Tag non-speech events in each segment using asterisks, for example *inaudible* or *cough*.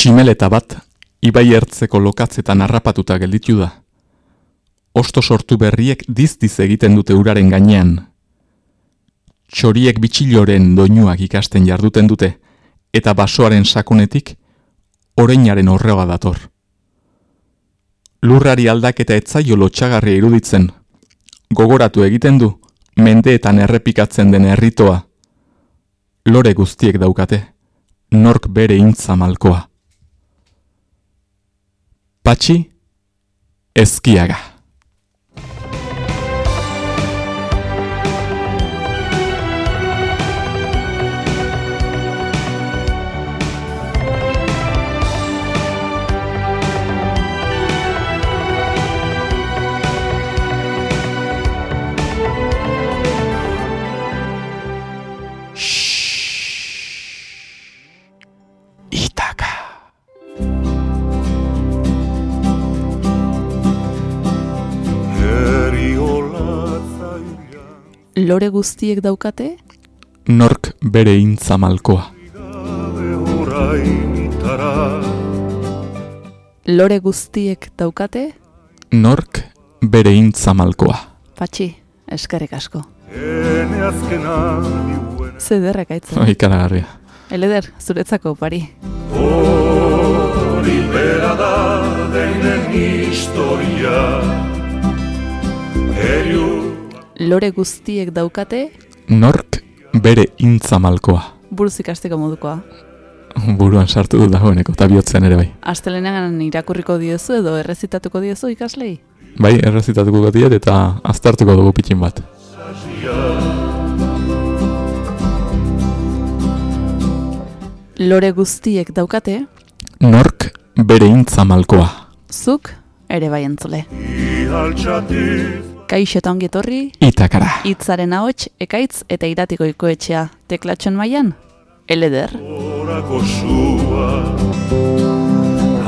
Tximeleta bat, ibai ertzeko lokatzetan harrapatuta gelditu da. Osto sortu berriek dizdiz egiten dute uraren gainean. Txoriek bitxiloren doinuak ikasten jarduten dute, eta basoaren sakonetik, oreinaren horrega dator. Lurrari aldak eta etzaio lotxagarria iruditzen. Gogoratu egiten du, mendeetan errepikatzen den herritoa. Lore guztiek daukate, nork bere intza malkoa. Patxi, ezkiaga. Lore guztiek daukate? Nork bere intza malkoa. Lore guztiek daukate? Nork bere intza malkoa. Patxi, eskerrik asko. Zederrek aitzen. Oi, karagarria. Eleder, zuretzako, pari. Hori bera da denen historia Heriu lore guztiek daukate? Nork bere intza malkoa. Buruz ikasteko modukoa. Buruan sartu du dagoeneko, eta bihotzen ere bai. Astelenean irakurriko diezu edo errezitatuko diezu ikaslei? Bai, errezitatuko diet eta aztartuko dugu pitxin bat. Lore guztiek daukate? Nork bere intza malkoa. Zuk ere bai entzule. Kaixo eta ongetorri. Itakara. Itzaren ahots, ekaitz eta iratiko ikoetxea. Teklatxon maian? Eleder. Horako zua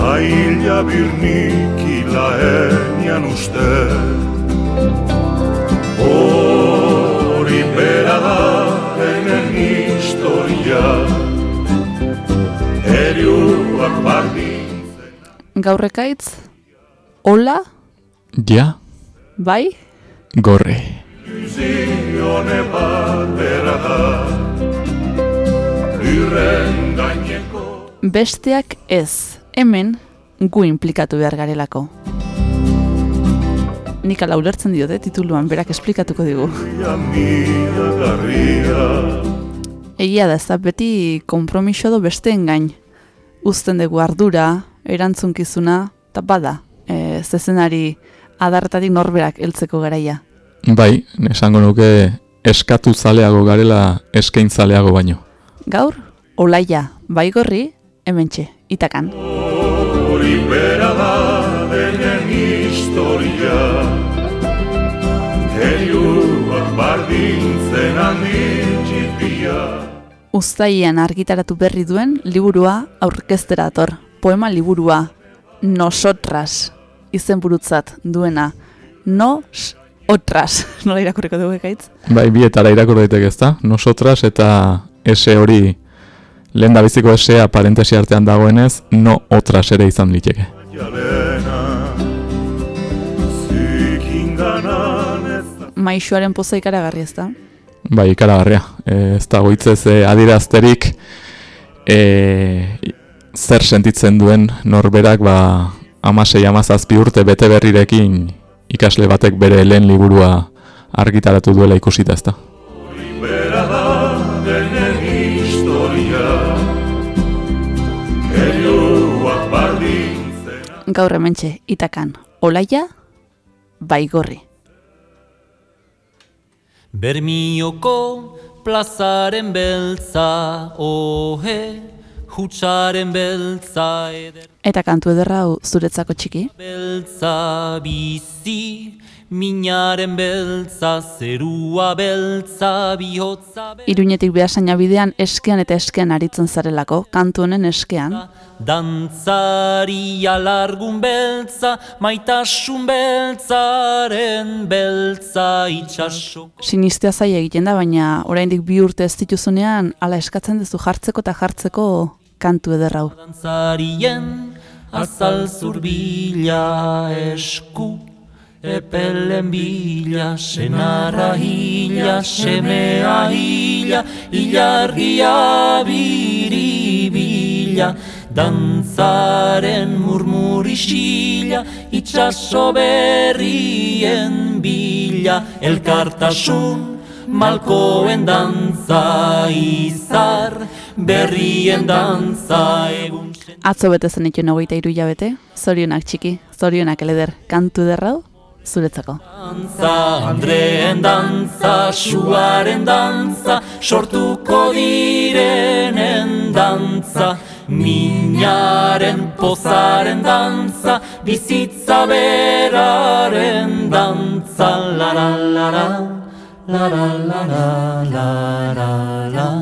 Haila birnik ilaenian uste Hori bera da enen historia Eriuak bardin Gaurrekaitz? Ola? Ja? Bai? Gorre. Besteak ez, hemen gu implikatu behar garelako. Nik ala ulertzen diote tituluan berak esplikatuko digu. Egia da ez da beti kompromiso do besteen gain. Uzten dugu ardura, erantzunkizuna, eta bada, e, zezenari adarretatik norberak heltzeko garaia. Bai, esango nuke eskatu zaleago garela eskain zaleago baino. Gaur, olaia, baigorri, hementxe, itakan. Hori bera da denen historia Heriuak bardintzen handitxipia Uztaian argitaratu berri duen liburua aurkeztera dator. Poema liburua, Nosotras, izen burutzat duena. Nos otras, *laughs* nola irakurriko dugu ekaitz? Bai, bietara irakur daiteke ezta? Nosotras eta ese hori lehen biziko esea parentesi artean dagoenez, no otras ere izan liteke. Maixuaren poza ikaragarri ez da? Bai, ikaragarria. E, ez da goitzez e, adirazterik e, zer sentitzen duen norberak ba, amasei amazazpi urte bete berrirekin ikasle batek bere lehen liburua argitaratu duela ikusita ezta. Gaur hementxe, itakan, olaia, baigorri. Bermioko plazaren beltza, ohe, hutsaren beltza eder. Eta kantu ederra hau zuretzako txiki? Beltza bizi, minaren beltza, zerua beltza, bihotza beltza. Iruñetik behasaina bidean eskean eta eskean aritzen zarelako, kantu honen eskean. Dantzari alargun beltza, maitasun beltzaren beltza itxasoko. Sinistea zaila egiten da, baina oraindik bi urte ez dituzunean, ala eskatzen duzu jartzeko eta jartzeko kantu ederrau. Dantzarien azal zurbila esku Epelen bila, senarra hila, semea hila, ilargia biribila, dantzaren murmurisila, itxaso berrien bila, elkartasun, malkoen dantza izar, berrien dantza egun. Atzo bete zen ituen hogeita iru hilabete, zorionak txiki, zorionak eleder, kantu ederrau, zuretzako. Dantza, Andreen dantza, suaren dantza, sortuko direnen dantza, minaren pozaren dantza, bizitza beraren dantza, la la la la, la la la la la la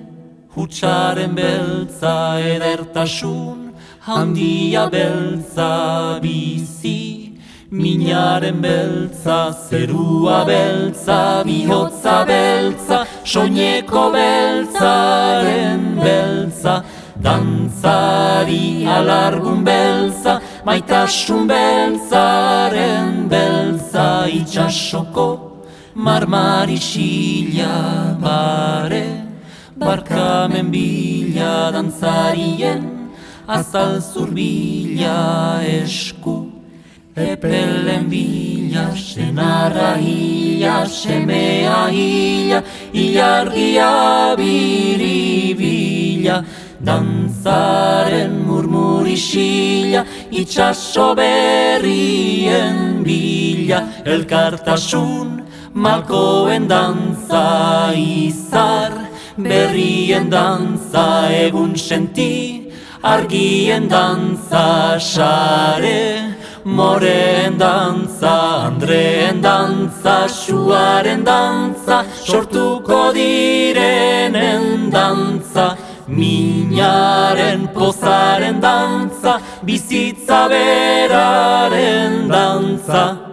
Hutsaren beltza edertasun handia beltza bizi. Minaren beltza, zerua beltza, bihotza beltza, soineko beltzaren beltza, dantzari alargun beltza, maitasun beltzaren beltza, itxasoko marmarisila bare, barkamen bila dantzarien, azal zurbila esku. Epelen bila, senarra hila, semea hila, ilargia biribila, dantzaren murmurisila, itxaso berrien bila, elkartasun, malkoen dantza izar, berrien dantza egun senti, argien dantza sare, Moren dantza, Andreen dantza, Suaren dantza, sortuko direnen dantza, Minaren pozaren dantza, bizitza beraren dantza.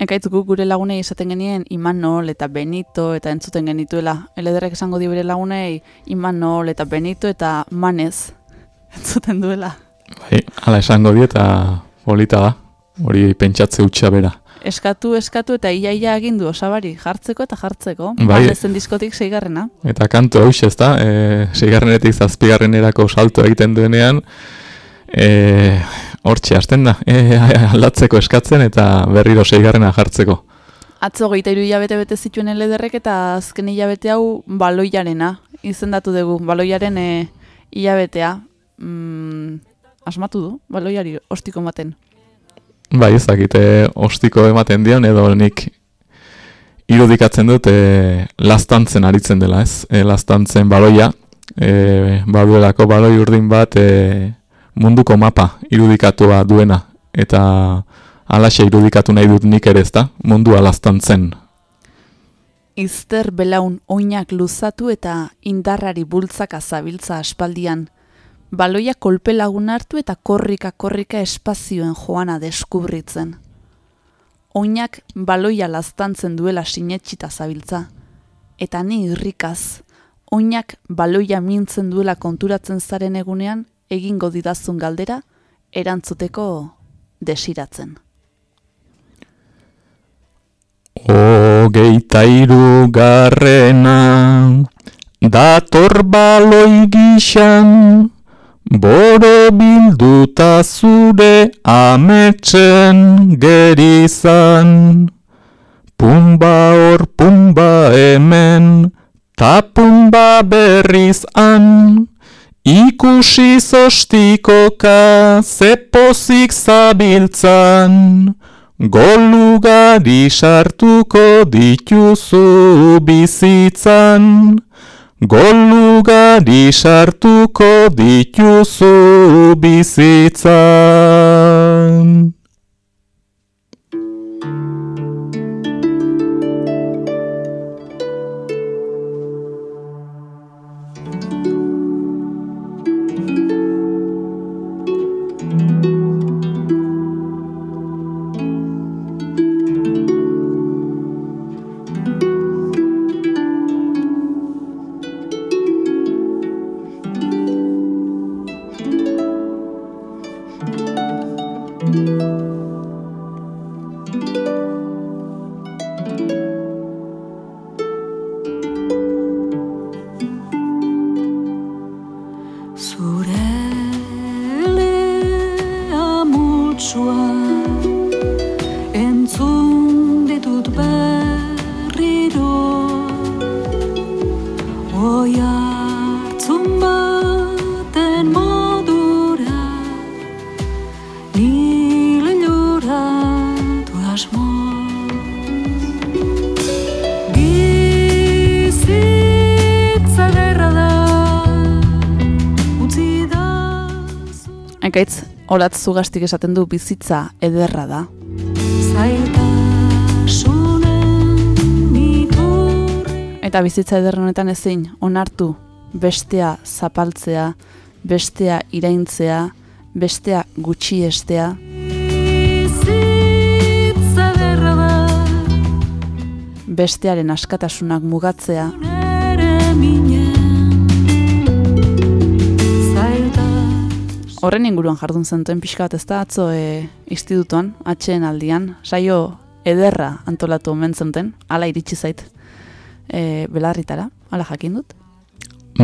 Ekaitzuko gure lagunei esaten genien Imanol eta Benito eta entzuten genituela. Elederrek esango di bere lagunei Imanol eta Benito eta Manez *laughs* entzuten duela. Bai, ala esango die eta polita da. Hori pentsatze utxa bera. Eskatu, eskatu eta iaia agindu osabari jartzeko eta jartzeko. Bai. Manezen diskotik seigarrena. Eta kantu hau ez da, e, seigarrenetik zazpigarrenerako salto egiten duenean, e, hortxe hasten da, e, aldatzeko eskatzen eta berriro seigarrena jartzeko. Atzo geita iru hilabete bete zituen elederrek eta azken hilabete hau baloiarena. Izendatu dugu, baloiaren e, hilabetea. Mm, asmatu du, baloiari ostiko ematen. Bai, ezakite ostiko ematen dion, edo nik irudikatzen dut e, lastantzen aritzen dela, ez? E, lastantzen baloia, e, baduelako baloi urdin bat e, munduko mapa irudikatua duena, eta alaxe irudikatu nahi dut nik ere ez da, mundua lastantzen. Izter belaun oinak luzatu eta indarrari bultzaka zabiltza aspaldian. Baloia kolpe lagun hartu eta korrika-korrika espazioen joana deskubritzen. Oinak baloia laztantzen duela sinetxita zabiltza. Eta ni irrikaz, oinak baloia mintzen duela konturatzen zaren egunean, egingo didazun galdera, erantzuteko desiratzen. Hogeita irugarrena, dator baloi gixan, boro bilduta zure ametsen gerizan. Pumba hor, pumba hemen, ta pumba berriz an, ikusi zostikoka zepozik zabiltzan. Golugari sartuko dituzu bizitzan, golugari sartuko dituzu bizitzan. Ekaitz, olatz zugastik esaten du bizitza ederra da. Eta bizitza eder honetan ezin onartu bestea zapaltzea, bestea iraintzea, bestea gutxiestea. Bestearen askatasunak mugatzea, horren inguruan jardun zentuen pixka bat ez da atzo e, institutuan, atxeen aldian, saio ederra antolatu omen zenten, ala iritsi zait e, belarritara, ala jakin dut.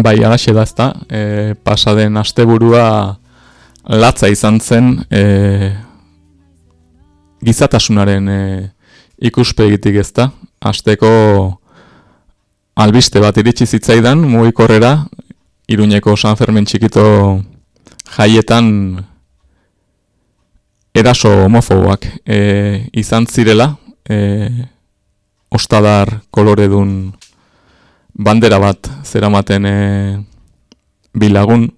Bai, alaxe da ezta, e, pasaden asteburua latza izan zen e, gizatasunaren e, ikuspegitik ezta. Asteko albiste bat iritsi zitzaidan mugikorrera Iruñeko San Fermin txikito jaietan eraso homofoboak e, izan zirela, e, ostadar koloredun bandera bat zeramaten e, bilagun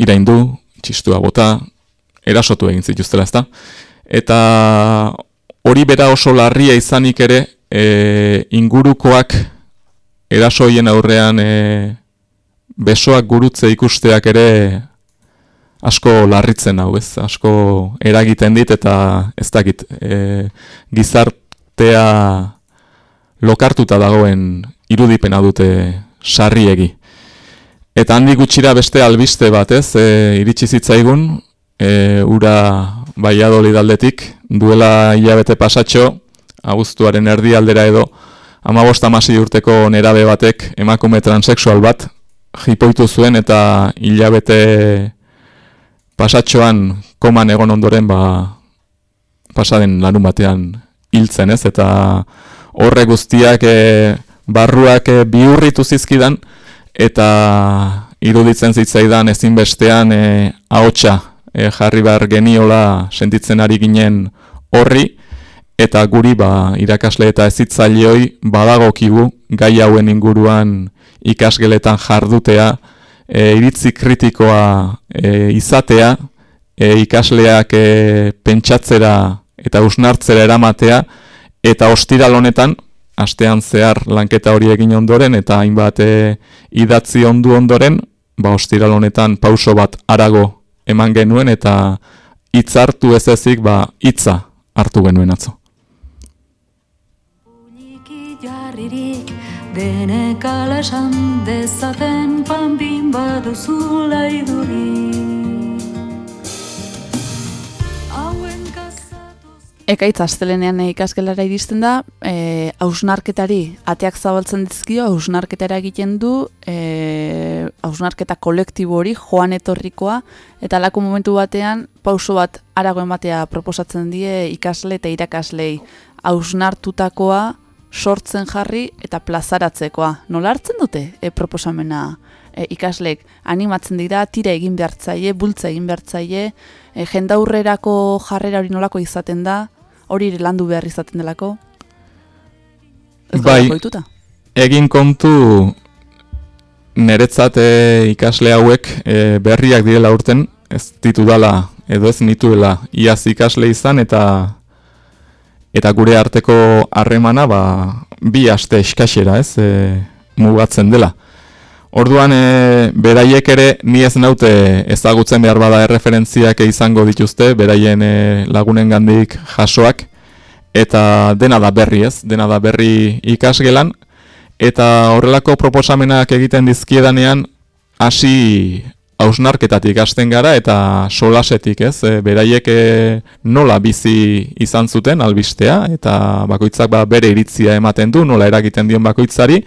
iraindu, txistua bota, erasotu egin zituztela ezta. Eta hori bera oso larria izanik ere e, ingurukoak erasoien aurrean e, besoak gurutze ikusteak ere asko larritzen hau ez, asko eragiten dit eta ez dakit e, gizartea lokartuta dagoen irudipena dute sarriegi. Eta handi gutxira beste albiste bat ez, e, iritsi zitzaigun, e, ura baiadoli daldetik, duela hilabete pasatxo, abuztuaren erdi aldera edo, amabost amasi urteko nerabe batek emakume transexual bat, jipoitu zuen eta hilabete pasatxoan koman egon ondoren ba, pasaden larun batean hiltzen ez, eta horre guztiak e, barruak e, bihurritu zizkidan, eta iruditzen zitzaidan ezinbestean e, ahotsa e, jarri behar geniola sentitzen ari ginen horri, eta guri ba, irakasle eta ezitzaileoi badagokigu gai hauen inguruan ikasgeletan jardutea, e, iritzi kritikoa e, izatea, e, ikasleak e, pentsatzera eta usnartzera eramatea, eta ostiral honetan, astean zehar lanketa hori egin ondoren, eta hainbat e, idatzi ondu ondoren, ba ostiral honetan pauso bat arago eman genuen, eta hitzartu ez ezik, ba hitza hartu genuen atzo. Denek ala esan dezaten panbin baduzula iduri Ekaitz astelenean ikasgelara iristen da, e, hausnarketari ateak zabaltzen dizkio, hausnarketara egiten du, e, hausnarketa kolektibo hori, joan etorrikoa, eta alako momentu batean, pauso bat arago ematea proposatzen die ikasle eta irakaslei hausnartutakoa sortzen jarri eta plazaratzekoa. Nola hartzen dute e, proposamena e, ikasleek animatzen dira, tira egin behartzaile, bultza egin behartzaile, e, jendaurrerako jarrera hori nolako izaten da, hori ere landu behar izaten delako. Ez Bai. bai. Goituta? egin kontu niretzat e, ikasle hauek e, berriak direla urten, ez ditudala edo ez nituela iaz ikasle izan eta eta gure arteko harremana ba, bi aste eskaxera ez e, mugatzen dela. Orduan e, beraiek ere ni ez naute ezagutzen behar bada erreferentziak izango dituzte, beraien e, lagunen gandik jasoak, eta dena da berri ez, dena da berri ikasgelan, eta horrelako proposamenak egiten dizkiedanean hasi hausnarketatik hasten gara eta solasetik ez, e, beraiek e, nola bizi izan zuten albistea, eta bakoitzak ba, bere iritzia ematen du, nola eragiten dion bakoitzari,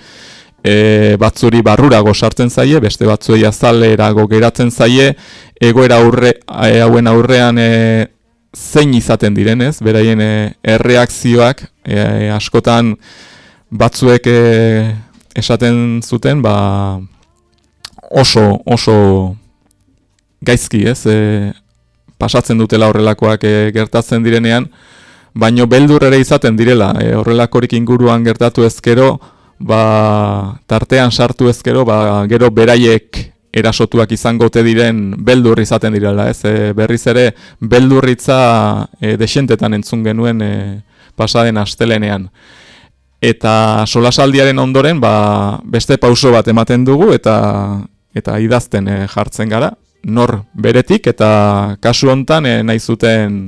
e, batzuri barrurago sartzen zaie, beste batzuei azalerago geratzen zaie, egoera aurre, e, hauen aurrean e, zein izaten direnez, beraien e, erreakzioak e, askotan batzuek e, esaten zuten, ba, oso, oso gaizki, ez, e, pasatzen dutela horrelakoak e, gertatzen direnean, baino beldur ere izaten direla, e, horrelakorik inguruan gertatu ezkero, ba, tartean sartu ezkero, ba, gero beraiek erasotuak izango te diren beldur izaten direla, ez? E, berriz ere beldurritza e, desentetan entzun genuen e, pasaden astelenean. Eta solasaldiaren ondoren, ba, beste pauso bat ematen dugu eta eta idazten e, jartzen gara, nor beretik eta kasu hontan e, nahi zuten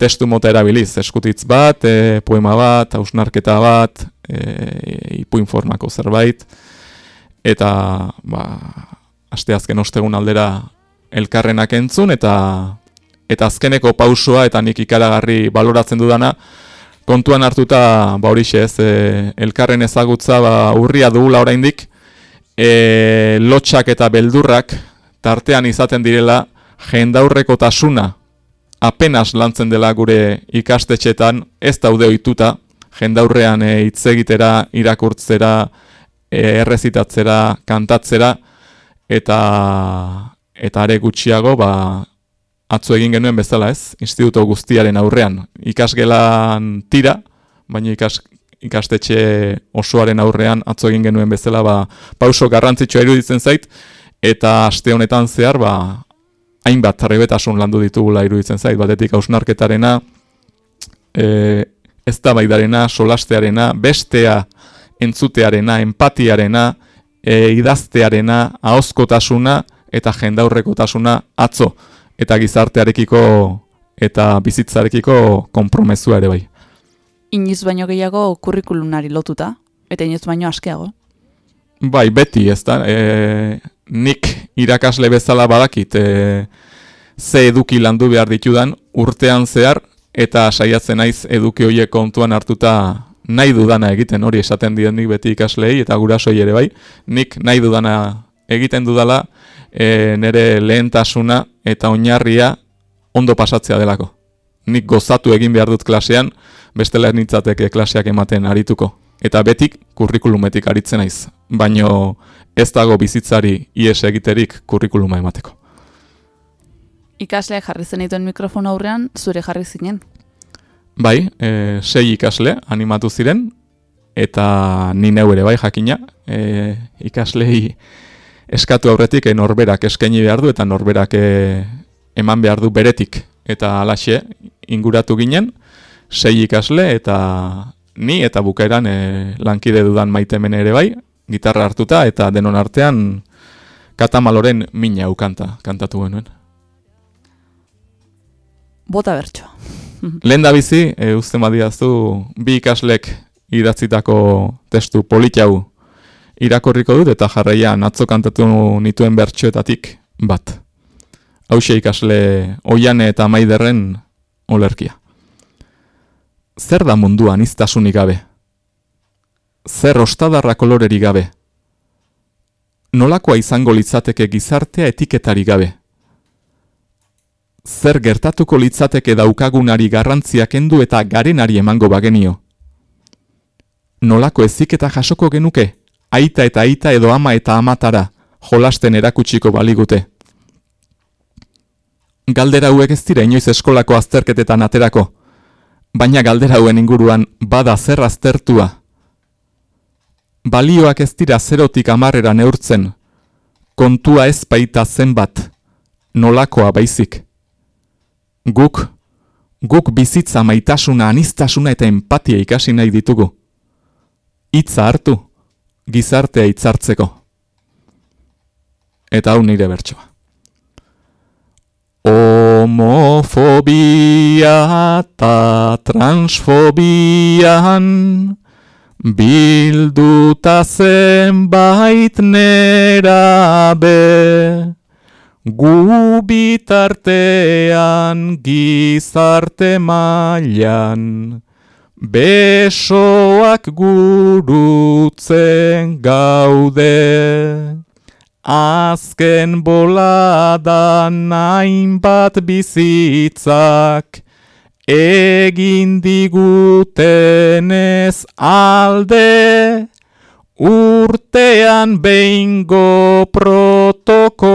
testu mota erabiliz, eskutitz bat, e, poema bat, hausnarketa bat, e, ipuin formako zerbait, eta ba, aste azken ostegun aldera elkarrenak entzun, eta eta azkeneko pausoa eta nik ikaragarri baloratzen dudana, kontuan hartuta ba horixe ez, e, elkarren ezagutza ba, urria dugula oraindik, e, lotxak eta beldurrak tartean izaten direla jendaurreko tasuna apenas lantzen dela gure ikastetxetan, ez daude ohituta jendaurrean eh, hitz egitera, irakurtzera, e, errezitatzera, kantatzera eta eta are gutxiago ba atzo egin genuen bezala, ez? Instituto guztiaren aurrean ikasgelan tira, baina ikas, ikastetxe osoaren aurrean atzo egin genuen bezala ba pauso garrantzitsua iruditzen zait eta aste honetan zehar ba hainbat trebetasun landu ditugula iruditzen zait, batetik hausnarketarena, e, ez da baidarena, solastearena, bestea entzutearena, empatiarena, e, idaztearena, ahozkotasuna eta jendaurrekotasuna atzo, eta gizartearekiko eta bizitzarekiko konpromesua ere bai. Iniz baino gehiago kurrikulunari lotuta, eta iniz baino askeago. Bai, beti, ez da. E, nik irakasle bezala badakit e, ze eduki landu behar ditudan urtean zehar eta saiatzen naiz eduki horiek kontuan hartuta nahi dudana egiten hori esaten dien nik beti ikaslei eta gurasoi ere bai. Nik nahi dudana egiten dudala e, nire lehentasuna eta oinarria ondo pasatzea delako. Nik gozatu egin behar dut klasean, bestela nitzateke klaseak ematen arituko. Eta betik kurrikulumetik aritzen naiz. Baino ez dago bizitzari ies egiterik kurrikuluma emateko. Ikasleak jarri zen dituen mikrofono aurrean, zure jarri zinen? Bai, e, sei ikasle animatu ziren, eta ni neu ere bai jakina, e, ikaslei eskatu aurretik e, norberak eskaini behar du, eta norberak e, eman behar du beretik, eta alaxe inguratu ginen, sei ikasle, eta ni eta bukaeran e, lankide dudan maitemen ere bai, gitarra hartuta eta denon artean katamaloren mina ukanta kantatu genuen. Bota bertso. *laughs* Lehen da bizi, e, uste badiaztu, bi ikaslek idatzitako testu politxau irakorriko dut eta jarraian atzo kantatu nituen bertsoetatik bat. Hauxe ikasle oiane eta maiderren olerkia. Zer da munduan iztasunik gabe? zer ostadarra koloreri gabe. Nolakoa izango litzateke gizartea etiketari gabe. Zer gertatuko litzateke daukagunari garrantzia kendu eta garenari emango bagenio. Nolako eziketa jasoko genuke, aita eta aita edo ama eta amatara, jolasten erakutsiko baligute. Galdera hauek ez dira inoiz eskolako azterketetan aterako, baina galdera hauen inguruan bada zer aztertua, balioak ez dira zerotik amarrera neurtzen, kontua ez baita zenbat, nolakoa baizik. Guk, guk bizitza maitasuna, anistasuna eta empatia ikasi nahi ditugu. Hitza hartu, gizartea hitzartzeko. Eta hau nire bertsoa. Homofobia eta transfobian bilduta zenbait nera be. Gu bitartean gizarte mailan besoak gurutzen gaude. Azken boladan hainbat bizitzak egin digutenez alde urtean behingo protokolota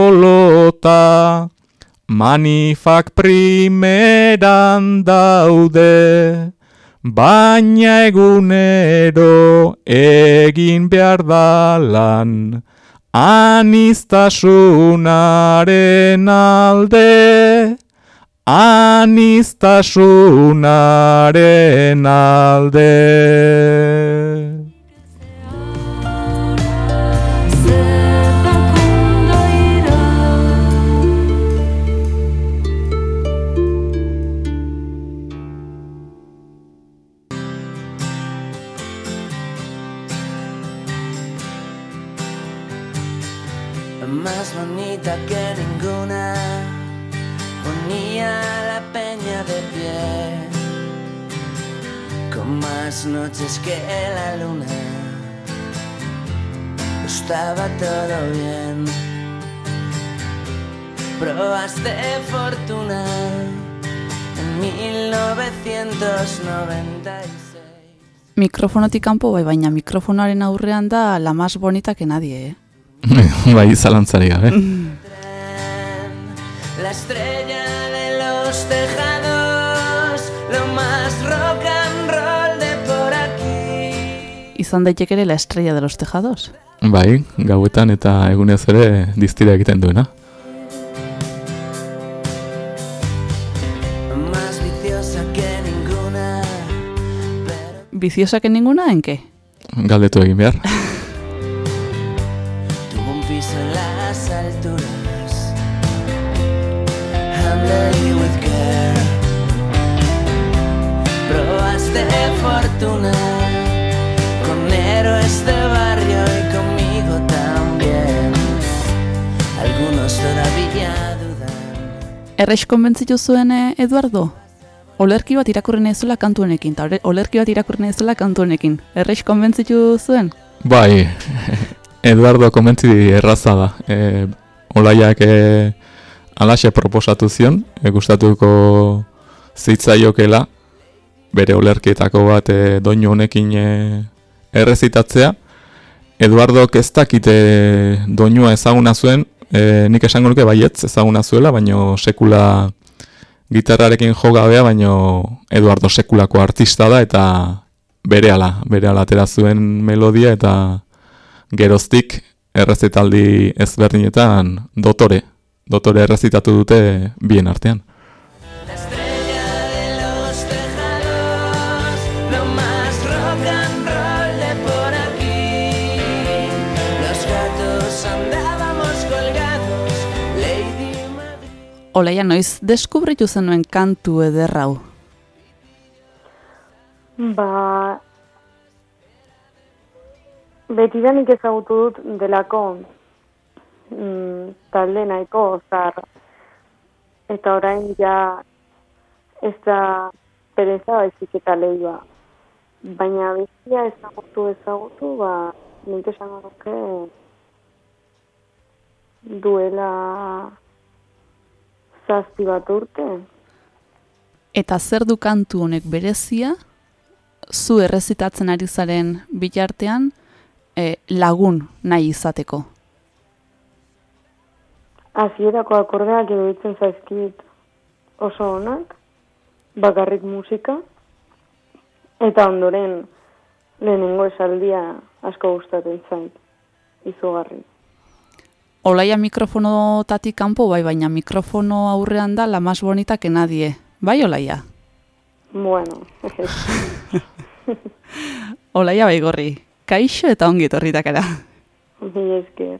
manifak primeran daude baina egunero egin behar da lan anistasunaren alde anistasunaren alde Mikrofonotik kanpo bai, baina mikrofonoaren aurrean da la más bonita que nadie, eh? *laughs* bai, zalantzari gabe. *laughs* la estrella de los tejados, lo más rock and roll de por aquí. Izan daiteke ere la estrella de los tejados. Bai, gauetan eta egunez ere diztira egiten duena. Viciosa que ninguna, en qué? Galdetu egin behar. tuvo un piso en las alturas. Handle with care. Probaste fortuna con héroes de barrio y conmigo también. Algunos todavía dudan. Errex konbentzitu zuen eh, Eduardo? Olerki bat irakurri nahi zuela kantu honekin, eta olerki bat irakurri nahi zuela kantu honekin. Konbentzitu zuen? Bai, *laughs* Eduardo komentzi erraza da. E, olaiak e, alaxe proposatu zion, e, gustatuko zitzaiokela, bere olerkietako bat e, doinu honekin e, errezitatzea. Eduardok ez dakite doinua ezaguna zuen, e, nik esango nuke baietz ezaguna zuela, baino sekula gitarrarekin jo gabea, baino Eduardo sekulako artista da eta berehala, berehala atera zuen melodia eta geroztik errezitaldi ezberdinetan dotore, dotore errezitatu dute bien artean. Olaia, noiz deskubritu zenuen kantu ederrau? Ba, betidanik ezagutu dut delako mm, talde nahiko zar eta orain ja ez da pereza baizik eta lehiba. Baina bestia ezagutu ezagutu, ba, nik esango nuke duela zazpi bat urte. Eta zer du kantu honek berezia, zu errezitatzen ari zaren bitartean eh, lagun nahi izateko. Hasierako akordeak iruditzen zaizkit oso onak, bakarrik musika, eta ondoren lehenengo esaldia asko gustatzen zait. Izugarri. Olaia mikrofonotatik kanpo bai, baina mikrofono aurrean da la más bonita que nadie. Bai, Olaia? Bueno, *laughs* Olaia Baigorri, kaixo eta ongi etorritakara. mi esker.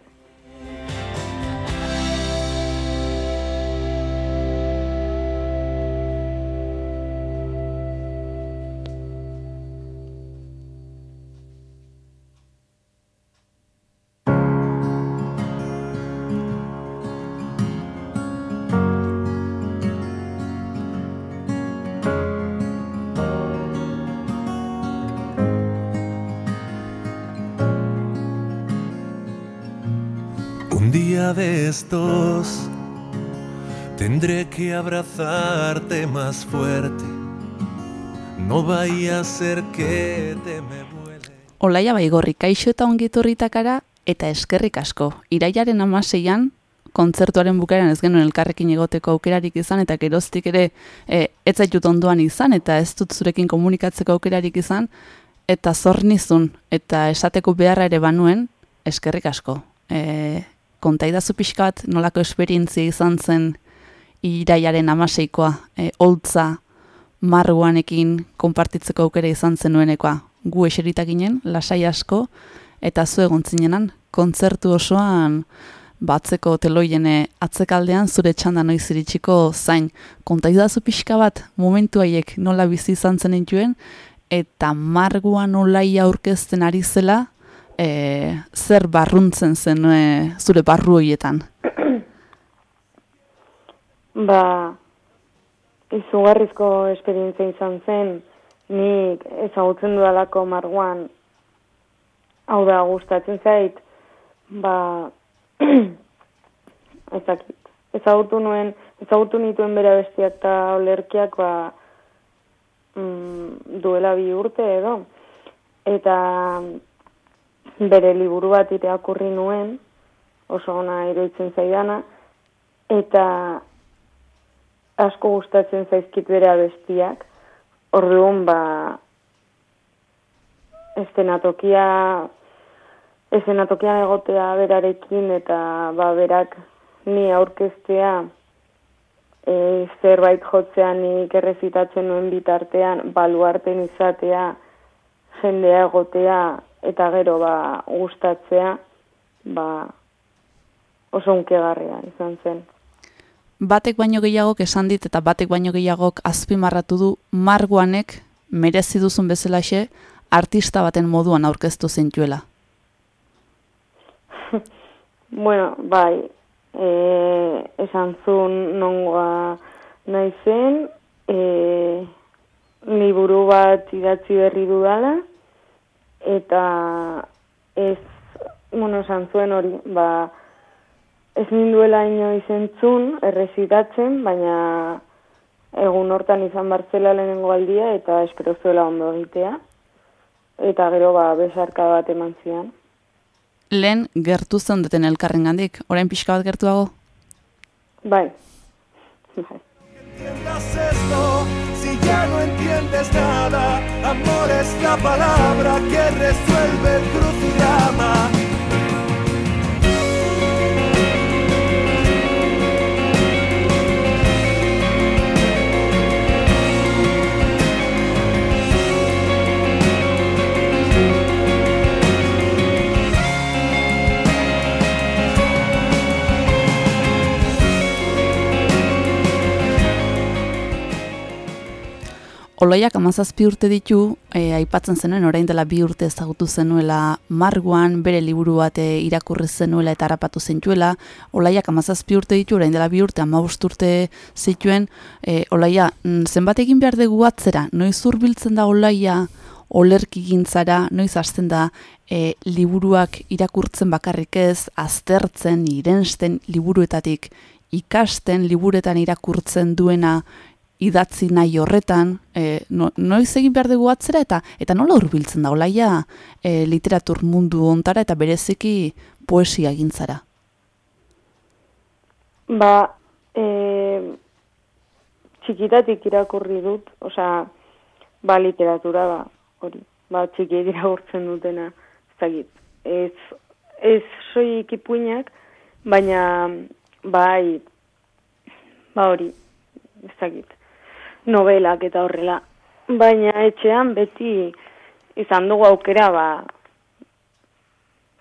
De estos tendré que abrazarte más fuerte. No vaya a ser que te me vuele. Olaia Baigorri, kaixo eta ongi etorritakara eta eskerrik asko. Iraiaren amaseian, kontzertuaren bukaeran ez genuen elkarrekin egoteko aukerarik izan eta geroztik ere e, ez zaitut ondoan izan eta ez dut zurekin komunikatzeko aukerarik izan eta zornizun eta esateko beharra ere banuen eskerrik asko. E, kontaidazu pixka bat nolako esperientzia izan zen iraiaren amaseikoa, e, holtza marguanekin konpartitzeko aukera izan zenuenekoa. Gu eserita ginen, lasai asko, eta zu egon zinenan, kontzertu osoan batzeko teloiene atzekaldean zure txanda noiz iritsiko zain. Kontaidazu pixka bat momentu haiek nola bizi izan zen dituen, eta marguan nolai aurkezten ari zela, e, zer barruntzen zen e, zure barru horietan. *clears throat* Ba, izugarrizko esperientzia izan zen, nik ezagutzen dudalako marguan, hau da gustatzen zait, ba, *clears throat* ezakit, ezagutu nuen, ezagutu nituen bera bestiak eta olerkiak, ba, mm, duela bi urte edo, eta bere liburu bat irakurri nuen, oso ona iruditzen zaidana, eta asko gustatzen zaizkit bere abestiak. Orduan, ba, estenatokia, estenatokian egotea berarekin eta ba, berak ni aurkeztea e, zerbait jotzea nik errezitatzen nuen bitartean, baluarten izatea, jendea egotea eta gero ba, gustatzea, ba, oso unkegarria izan zen. batek baino gehiagok esan dit eta batek baino gehiagok azpimarratu du marguanek merezi duzun bezalaxe artista baten moduan aurkeztu zintuela. *laughs* Bueno, bai, e, esan zuen nongoa nahi zen, e, liburu bat idatzi berri dudala, eta ez, bueno, esan zuen hori, ba, ez ninduela inoiz entzun, errezitatzen, baina egun hortan izan bartzela lehenengo aldia, eta espero zuela ondo egitea, eta gero ba, besarka bat eman zian. Lehen gertu zeundeten elkarrengandik, orain pixka bat gertuago? Bai, bai. Ya no entiendes nada. Amor es la palabra que resuelve el crucigrama. Oloiak amazazpi urte ditu, e, aipatzen zenuen orain dela bi urte ezagutu zenuela marguan, bere liburu bat e, irakurri zenuela eta harrapatu zentuela. Olaiak amazazpi urte ditu, orain dela bi urte, amabost urte zituen. E, olaia, mm, zenbat egin behar dugu atzera? Noiz hurbiltzen da olaia olerki gintzara, noiz hasten da e, liburuak irakurtzen bakarrik ez, aztertzen, irensten liburuetatik, ikasten liburetan irakurtzen duena idatzi nahi horretan, e, no, noiz egin behar dugu atzera eta eta nola hurbiltzen da olaia e, literatur mundu ontara eta bereziki poesia gintzara. Ba, e, txikitatik irakurri dut, osea, ba, literatura ba, hori, ba, txikiek irakurtzen dutena. zagit, ez, ez soilik ipuinak, baina bai, ba hori, ez dakit, novelak eta horrela. Baina etxean beti izan dugu aukera, ba,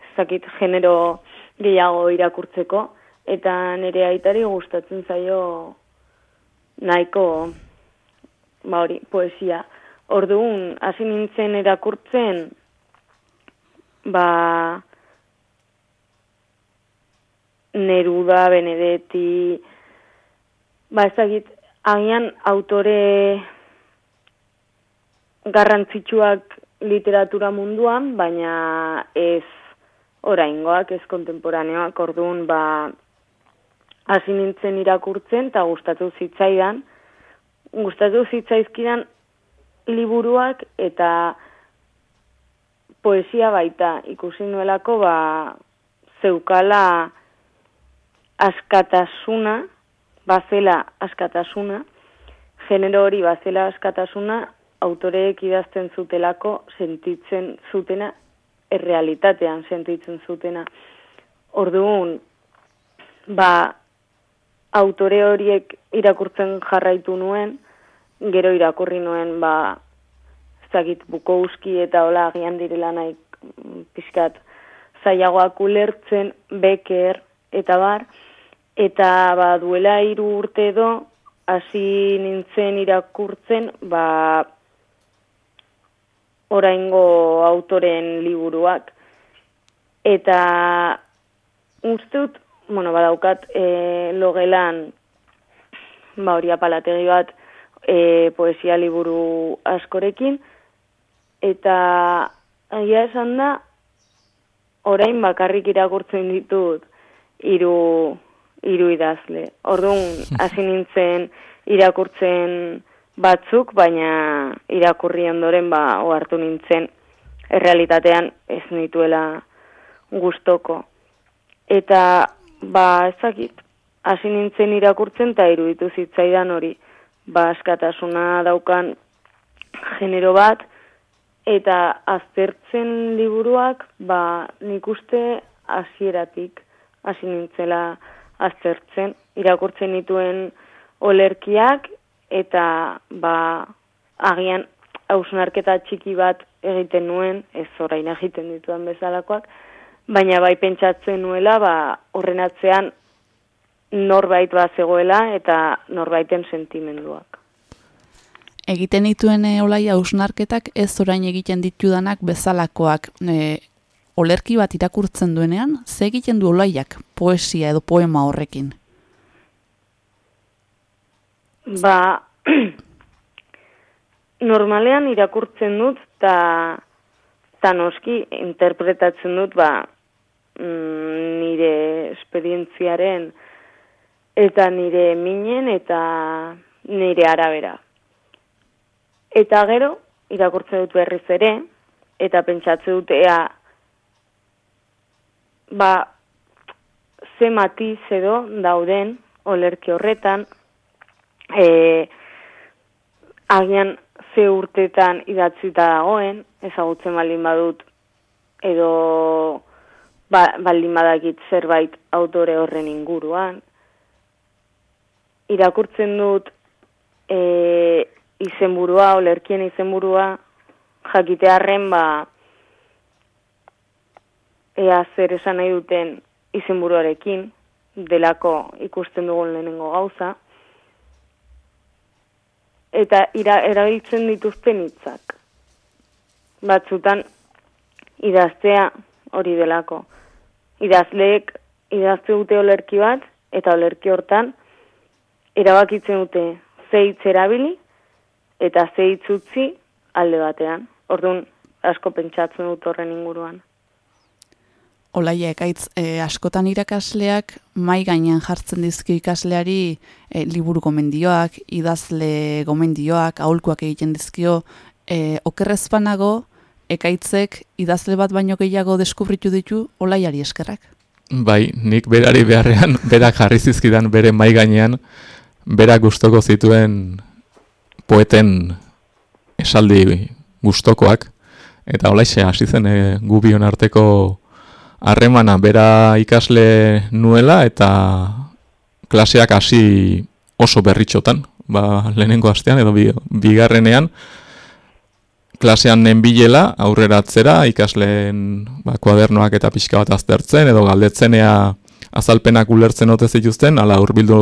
ez dakit, genero gehiago irakurtzeko, eta nire aitari gustatzen zaio nahiko, ba hori, poesia. Orduan, hasi nintzen irakurtzen, ba, Neruda, Benedetti, ba ezagit, agian autore garrantzitsuak literatura munduan, baina ez oraingoak, ez kontemporaneoak, orduan, ba, hasi nintzen irakurtzen, eta gustatu zitzaidan, gustatu zitzaizkidan liburuak eta poesia baita. Ikusi nuelako ba zeukala askatasuna, bazela askatasuna, genero hori bazela askatasuna, autoreek idazten zutelako sentitzen zutena, errealitatean sentitzen zutena. Orduan, ba, autore horiek irakurtzen jarraitu nuen, gero irakurri nuen, ba, zagit Bukowski eta hola agian direla nahi mm, pixkat zailagoak ulertzen, Becker eta bar, eta ba, duela hiru urte edo, hasi nintzen irakurtzen, ba, oraingo autoren liburuak. Eta uste dut, bueno, badaukat e, logelan, ba, hori apalategi bat, e, poesia liburu askorekin, eta aia esan da, orain bakarrik irakurtzen ditut hiru hiru idazle. Orduan *laughs* hasi nintzen irakurtzen batzuk, baina irakurri ondoren ba ohartu nintzen errealitatean ez nituela gustoko. Eta ba ezakit, hasi nintzen irakurtzen eta iruditu zitzaidan hori ba askatasuna daukan genero bat eta aztertzen liburuak ba nik uste hasieratik hasi nintzela aztertzen irakurtzen dituen olerkiak eta ba agian hausnarketa txiki bat egiten nuen, ez orain egiten dituan bezalakoak, baina bai pentsatzen nuela, ba, horren atzean norbait bat zegoela eta norbaiten sentimenduak. Egiten dituen e, olai hausnarketak ez orain egiten ditudanak bezalakoak. E, olerki bat irakurtzen duenean, ze egiten du olaiak poesia edo poema horrekin? Ba, *clears throat* normalean irakurtzen dut ta noski interpretatzen dut ba, mm, nire esperientziaren eta nire minen eta nire arabera. Eta gero, irakurtzen dut berriz ere, eta pentsatzen dut ea, ba, ze matiz edo dauden olerki horretan, e, agian ze urtetan idatzita dagoen, ezagutzen baldin badut, edo ba, baldin badakit zerbait autore horren inguruan. Irakurtzen dut e, izenburua, olerkien izenburua, jakitearren ba, ea zer esan nahi duten izenburuarekin, delako ikusten dugun lehenengo gauza, eta ira, erabiltzen dituzten hitzak. Batzutan idaztea hori delako. Idazleek idazte dute olerki bat, eta olerki hortan erabakitzen dute zeitz erabili, eta zeitz utzi alde batean. Orduan, asko pentsatzen dut horren inguruan. Olaia ekaitz, e, askotan irakasleak mai gainean jartzen dizki ikasleari e, liburu gomendioak, idazle gomendioak, aholkuak egiten dizkio, e, okerrezpanago ekaitzek idazle bat baino gehiago deskubritu ditu olaiari eskerrak. Bai, nik berari beharrean, berak jarri zizkidan bere mai gainean, berak gustoko zituen poeten esaldi gustokoak, Eta olaixe, hasi zen e, gubion arteko harremana bera ikasle nuela eta klaseak hasi oso berritxotan, ba, lehenengo astean edo bi, bigarrenean, klasean nenbilela aurrera atzera, ikasleen ba, kuadernoak eta pixka bat aztertzen, edo galdetzenea azalpenak ulertzen ote zituzten, ala hurbildu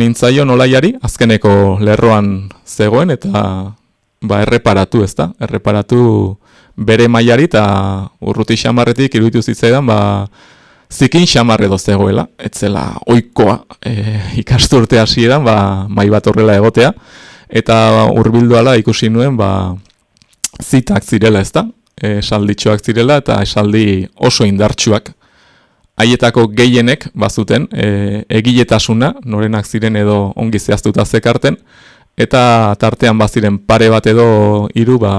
nintzaio nolaiari, azkeneko lerroan zegoen, eta ba, erreparatu ez da, erreparatu bere mailari eta urruti xamarretik iruditu zitzaidan, ba, zikin xamarre zegoela, etzela oikoa e, *laughs* ikasturte hasieran ba, mai bat horrela egotea, eta hurbildu ala ikusi nuen ba, zitak zirela ez da, esalditxoak zirela eta esaldi oso indartsuak. Haietako gehienek bazuten e, egiletasuna, norenak ziren edo ongi zehaztuta zekarten, eta tartean baziren pare bat edo hiru ba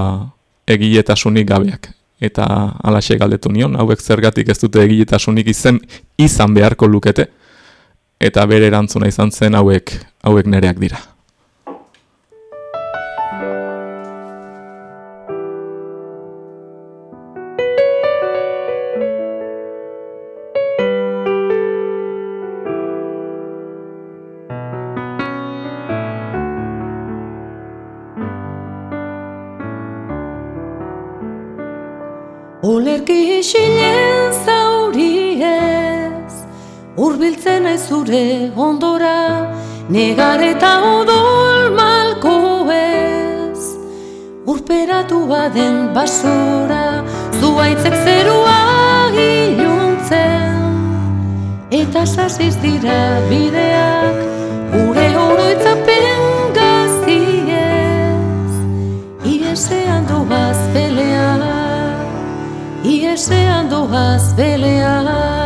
egiletasunik gabeak. Eta alaxe galdetu nion hauek zergatik ez dute egiletasunik izen izan beharko lukete. Eta bere erantzuna izan zen hauek hauek nereak dira Urbiltzen ez zure ondora Negar eta odol malko ez Urperatu baden basura Zuaitzek zerua iluntzen. Eta sasiz dira bideak Gure oroitzapen gaztiez. Iesean doaz peleak Iesean doaz belea,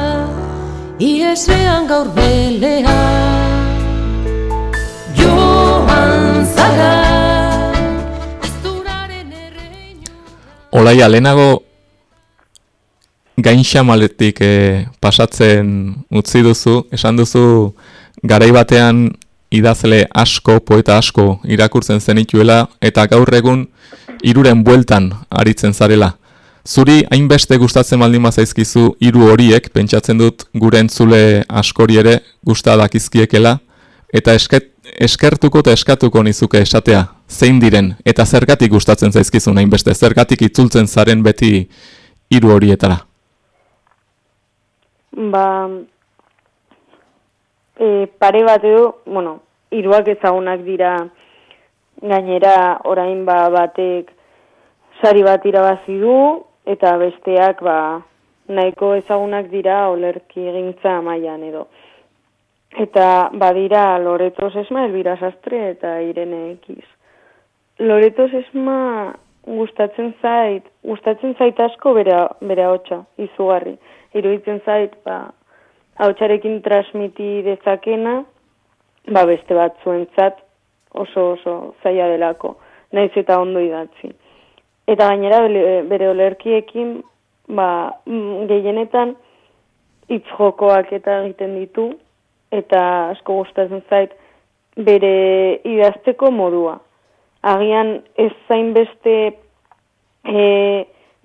iesean gaur belea. Joan zara, azturaren erreino. Olaia, lehenago gainxamaletik e, pasatzen utzi duzu, esan duzu garai batean idazle asko, poeta asko irakurtzen zenituela eta gaur egun iruren bueltan aritzen zarela. Zuri hainbeste gustatzen baldin bazaizkizu hiru horiek, pentsatzen dut gure entzule askori ere gustadak izkiekela, eta esket, eskertuko eta eskatuko nizuke esatea, zein diren, eta zergatik gustatzen zaizkizu hainbeste, zergatik itzultzen zaren beti hiru horietara. Ba, e, pare bat edo, bueno, hiruak ezagunak dira gainera orain ba batek sari bat irabazi du eta besteak ba nahiko ezagunak dira olerki egintza mailan edo. Eta badira Loreto Sesma, Elbira Sastre eta Irene Ekiz. Loreto Sesma gustatzen zait, gustatzen zait asko bere bere ahotsa, izugarri. Iruditzen zait, ba ahotsarekin transmiti dezakena, ba beste batzuentzat oso oso zaila delako. Naiz eta ondo idatzi. Eta gainera bere olerkiekin ba, mm, gehienetan hitz jokoak eta egiten ditu eta asko gustatzen zait bere idazteko modua. Agian ez zain beste e,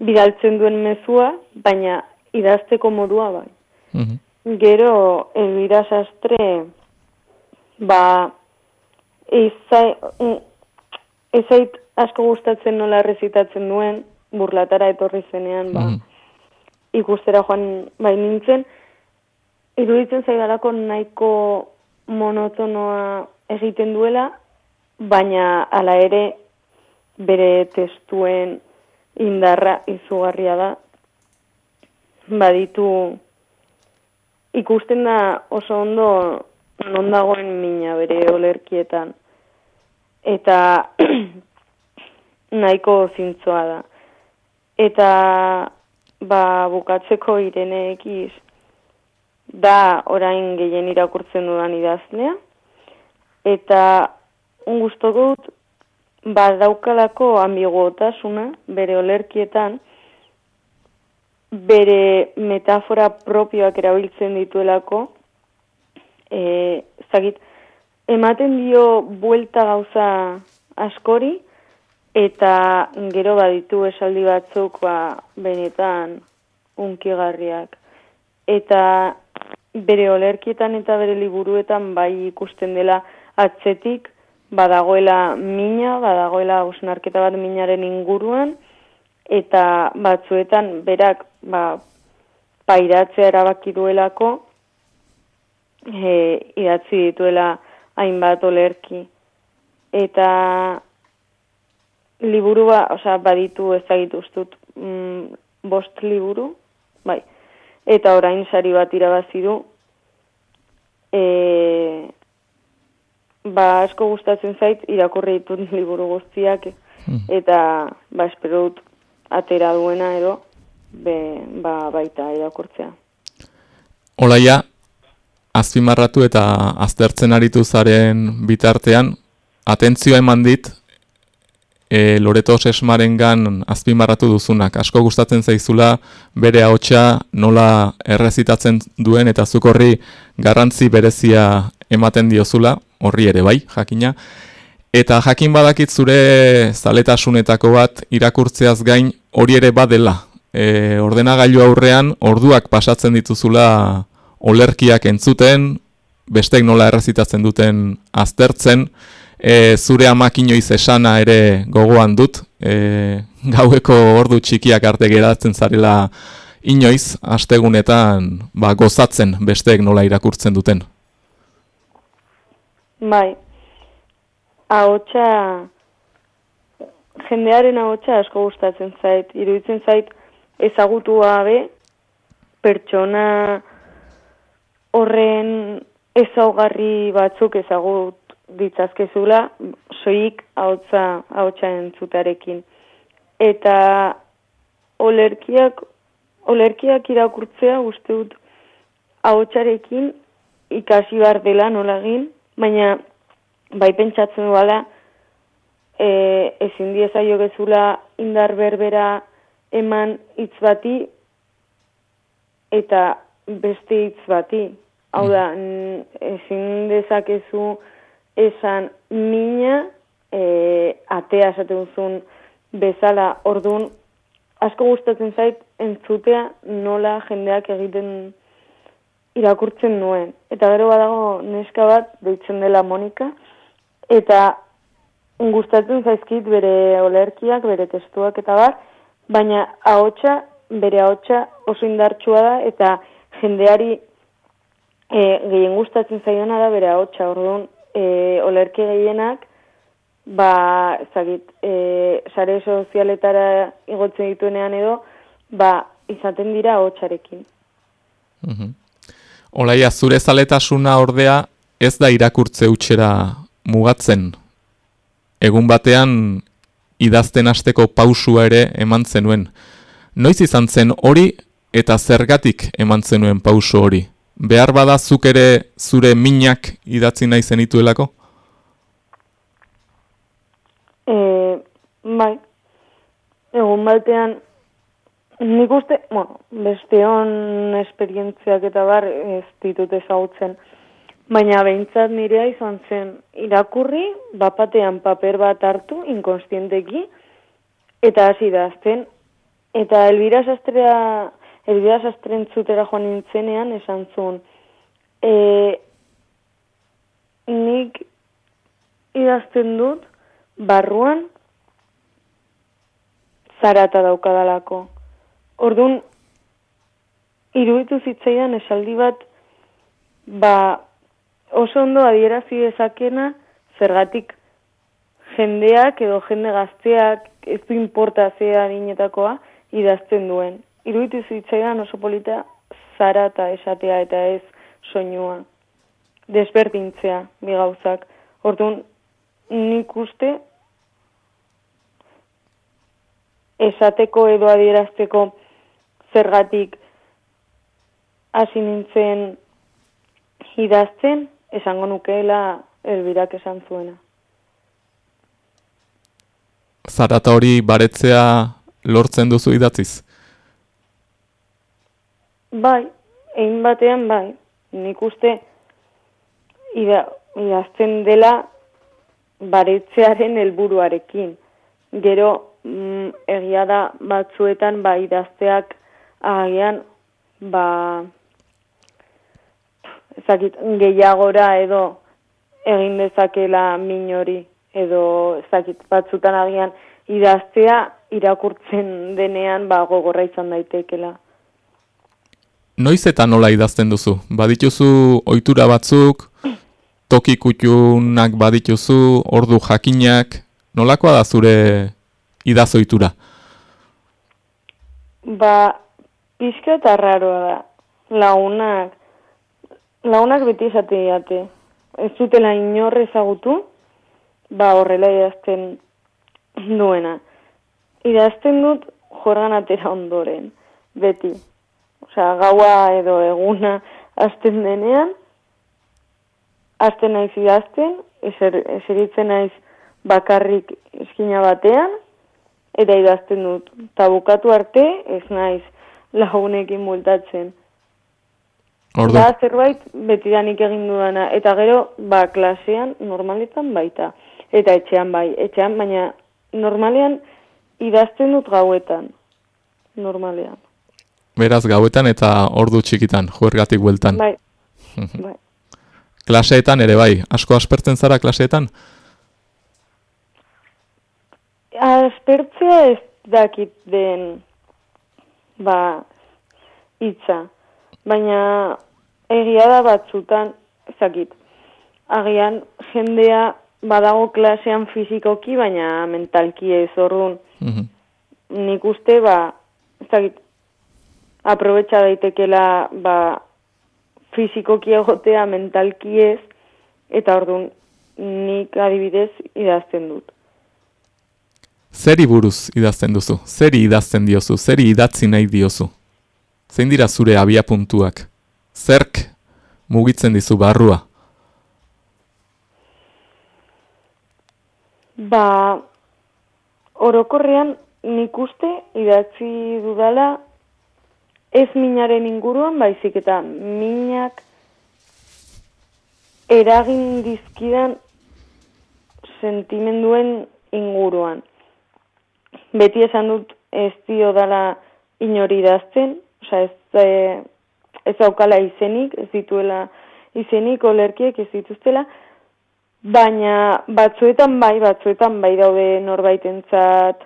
bidaltzen duen mezua, baina idazteko modua bai. Mhm. Gero, Elvira Sastre, ba, ez zait asko gustatzen nola rezitatzen duen, burlatara etorri zenean, ba, Mhm. ikustera joan bai nintzen, iruditzen zaidalako nahiko monotonoa egiten duela, baina hala ere bere testuen indarra izugarria da. Baditu ikusten da oso ondo non dagoen mina bere olerkietan. Eta *clears throat* nahiko zintzoa da. Eta ba, bukatzeko ireneekiz da orain gehien irakurtzen dudan idazlea. Eta un gusto dut ba, daukalako ambiguotasuna bere olerkietan bere metafora propioak erabiltzen dituelako e, zagit, ematen dio buelta gauza askori eta gero baditu esaldi batzuk ba, benetan unkigarriak. Eta bere olerkietan eta bere liburuetan bai ikusten dela atzetik, badagoela mina, badagoela osnarketa bat minaren inguruan, eta batzuetan berak ba, pairatzea erabaki duelako, e, idatzi dituela hainbat olerki. Eta liburua, osea, baditu ezagitu ustut, mm, bost liburu, bai, eta orain sari bat irabazi du, e, ba, asko gustatzen zait, irakurri ditut *laughs* liburu guztiak, eta, ba, espero dut, atera duena edo, be, ba, baita irakurtzea. Olaia, azpimarratu eta aztertzen aritu zaren bitartean, atentzioa eman dit, e, Loreto Sesmarengan azpimarratu duzunak. Asko gustatzen zaizula bere ahotsa nola errezitatzen duen eta zuk horri garrantzi berezia ematen diozula, horri ere bai, jakina. Eta jakin badakit zure zaletasunetako bat irakurtzeaz gain hori ere badela. E, ordenagailu aurrean orduak pasatzen dituzula olerkiak entzuten, bestek nola errezitatzen duten aztertzen, e, zure amak inoiz esana ere gogoan dut, e, *laughs* gaueko ordu txikiak arte geratzen zarela inoiz, astegunetan ba, gozatzen besteek nola irakurtzen duten. Bai, ahotsa, jendearen ahotsa asko gustatzen zait, iruditzen zait ezagutu gabe, pertsona horren ezaugarri batzuk ezagut ditzazkezula, soik ahotsa ahotsa entzutarekin. Eta olerkiak, olerkiak irakurtzea uste dut ahotsarekin ikasi behar dela nola egin, baina bai pentsatzen duala e, ezin diezaio gezula indar berbera eman hitz bati eta beste hitz bati. Hau da, n- ezin dezakezu esan mina e, atea esaten duzun bezala ordun asko gustatzen zait entzutea nola jendeak egiten irakurtzen nuen. Eta gero badago neska bat deitzen dela Monika eta gustatzen zaizkit bere olerkiak, bere testuak eta bar, baina ahotsa, bere ahotsa oso indartsua da eta jendeari e, gehien gustatzen zaiona da bere ahotsa. Orduan, e, olerki gehienak ba, ezagit, e, sare sozialetara igotzen dituenean edo, ba, izaten dira ahotsarekin. Mhm. Olaia, zure zaletasuna ordea ez da irakurtze utxera mugatzen. Egun batean idazten hasteko pausua ere eman zenuen. Noiz izan zen hori eta zergatik eman zenuen pauso hori? Behar bada zuk ere zure minak idatzi nahi zenituelako? E, bai, egun batean, nik uste, bueno, besteon esperientziak eta bar ez ditut ezagutzen, baina behintzat nirea izan zen irakurri, bapatean paper bat hartu, inkonstienteki, eta hasi idazten, eta Elbira Sastrea, Elbira Sastre entzutera joan nintzenean esan zuen, e, nik idazten dut, barruan zarata daukadalako. Ordun iruditu zitzaidan esaldi bat ba oso ondo adierazi dezakena zergatik jendeak edo jende gazteak ez du inporta zea adinetakoa idazten duen. Iruditu zitzaidan oso polita zarata esatea eta ez soinua. Desberdintzea bi gauzak. Orduan nik uste esateko edo adierazteko zergatik hasi nintzen idazten, esango nukeela elbirak esan zuena. Zarata hori baretzea lortzen duzu idatziz? Bai, egin batean bai, nik uste ida, idazten dela baretzearen helburuarekin. Gero, mm, egia da batzuetan, ba, idazteak agian, ba, ezakit, gehiagora edo egin dezakela min hori, edo ezakit, batzutan agian idaztea irakurtzen denean, ba, gogorra izan daitekela. Noiz eta nola idazten duzu? Badituzu ohitura batzuk, toki kutxunak badituzu, ordu jakinak, nolakoa da zure idazoitura? Ba, pixka eta raroa da. Lagunak, lagunak beti esate diate. Ez zutela inor ezagutu, ba horrela idazten duena. Idazten dut jorgan atera ondoren, beti. Osea, gaua edo eguna hasten denean, hasten naiz idazten, eser, eseritzen naiz bakarrik eskina batean, eta idazten dut. Ta bukatu arte, ez naiz lagunekin multatzen. Ordu, Da zerbait betidanik egin dudana. Eta gero, ba, klasean normaletan baita. Eta etxean bai, etxean, baina normalean idazten dut gauetan. Normalean. Beraz gauetan eta ordu txikitan, juergatik bueltan. Bai, *laughs* bai. Klaseetan ere bai, asko aspertzen zara klaseetan? Aspertzea ez dakit den, ba, hitza. Baina egia da batzutan, ezakit, agian jendea badago klasean fizikoki, baina mentalki ez orduan. Mhm. Nik uste, ba, ezakit, aprobetxa daitekela, ba, fizikoki egotea mentalki ez, eta orduan nik adibidez idazten dut. Zeri buruz idazten duzu? Zeri idazten diozu? Zeri idatzi nahi diozu? Zein dira zure abia puntuak? Zerk mugitzen dizu barrua? Ba, orokorrean nik uste idatzi dudala ez minaren inguruan, baizik eta minak eragin dizkidan sentimenduen inguruan. Beti esan dut ez dio dala inori idazten, osea ez, e, ez daukala izenik, ez dituela izenik, olerkiek ez dituztela, Baina batzuetan bai, batzuetan bai daude norbaitentzat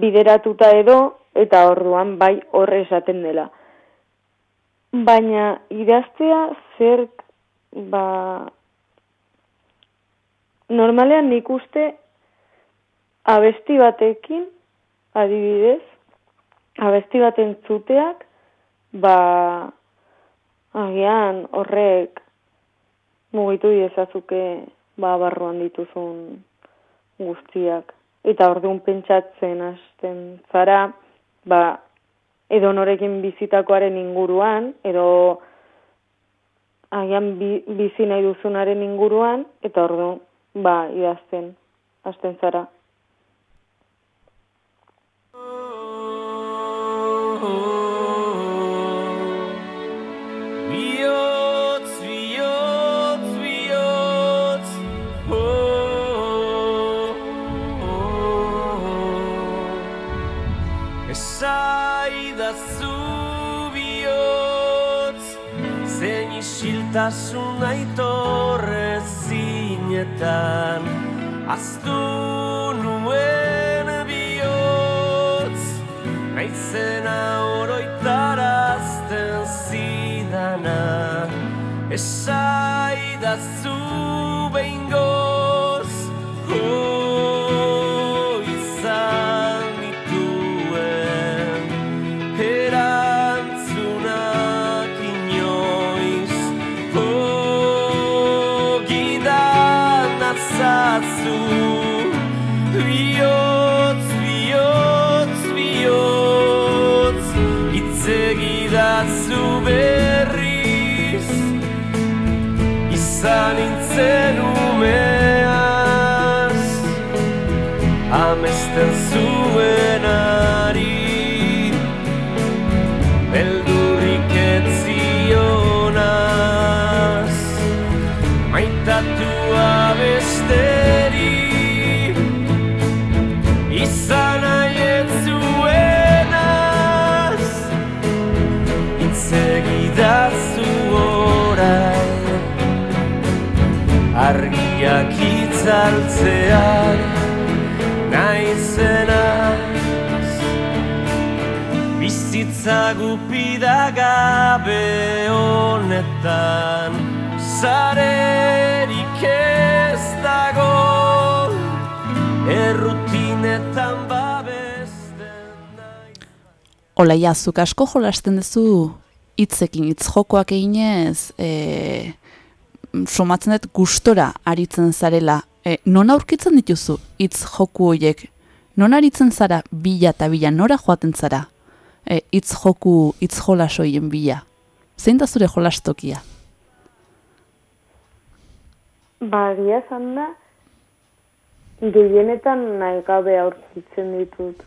bideratuta edo, eta orduan bai horre esaten dela. Baina idaztea zer, ba, normalean nik uste abesti batekin, adibidez, abesti baten zuteak, ba, agian horrek mugitu diezazuke ba, barruan dituzun guztiak. Eta orduan pentsatzen hasten zara, ba, edo norekin bizitakoaren inguruan, edo agian bi, bizi nahi duzunaren inguruan, eta orduan, ba, idazten, hasten zara. Isiltasun aitorre zinetan, aztu nuen bihotz, naizena oroitarazten zidana, esaidazu argiak itzaltzean naizenaz bizitza gupida gabe honetan zarerik ez dago errutinetan babesten Olaia, zuk asko jolasten duzu hitzekin, hitz jokoak eginez, e, somatzen dut gustora aritzen zarela. E, non aurkitzen dituzu hitz joku horiek? Non aritzen zara bila eta bila, nora joaten zara? E, hitz joku, hitz jolas horien bila. Zein da zure jolastokia? Ba, egia esan da, gehienetan nahi gabe aurkitzen ditut.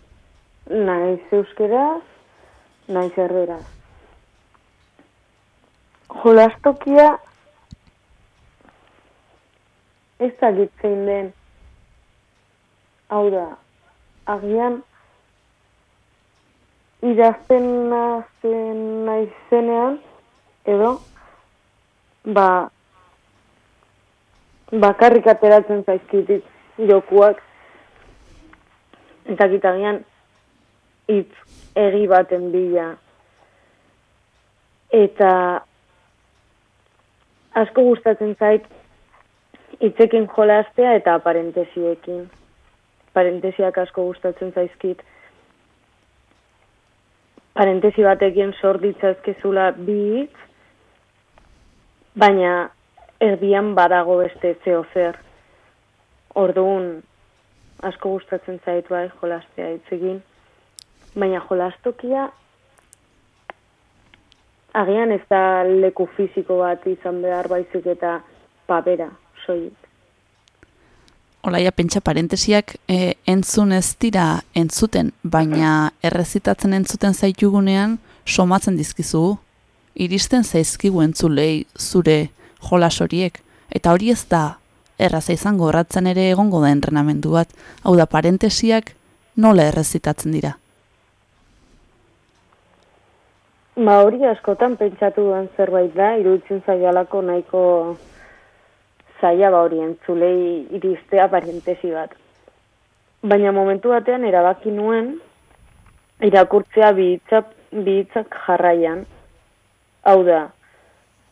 Naiz euskeraz, naiz erderaz. Jolastokia ez da zein den. Hau da, agian idazten nazten naizenean, edo, ba, bakarrik ateratzen zaizkitit jokuak, eta gitagian hitz egi baten bila. Eta asko gustatzen zait hitzekin jolastea eta parentesiekin. Parentesiak asko gustatzen zaizkit. Parentesi batekin sort ditzazkezula bi hitz, baina erdian badago beste zeo zer. Orduan, asko gustatzen zait bai jolastea hitz egin. Baina jolastokia agian ez da leku fisiko bat izan behar baizik eta papera, soilik. Olaia, pentsa parentesiak e, entzun ez dira entzuten, baina errezitatzen entzuten zaitugunean somatzen dizkizu. Iristen zaizkigu entzulei zure jolas horiek. Eta hori ez da erraza izango horratzen ere egongo da entrenamendu bat. Hau da, parentesiak nola errezitatzen dira. Ba hori askotan pentsatu duen zerbait da, iruditzen zaialako nahiko zaila ba hori entzulei iristea parentesi bat. Baina momentu batean erabaki nuen irakurtzea bi hitzak bi hitzak jarraian. Hau da,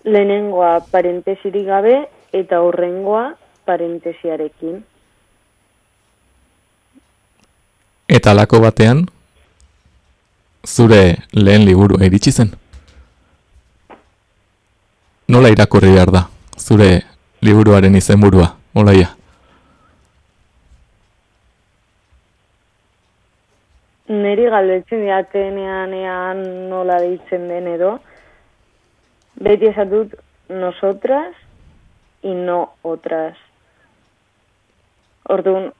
lehenengoa parentesirik gabe eta horrengoa parentesiarekin. Eta lako batean, zure lehen liburu iritsi zen. Nola irakurri behar da, zure liburuaren izenburua, olaia? Neri galdetzen diatenean ean nola deitzen den edo, beti esatut nosotras y no otras. Orduan,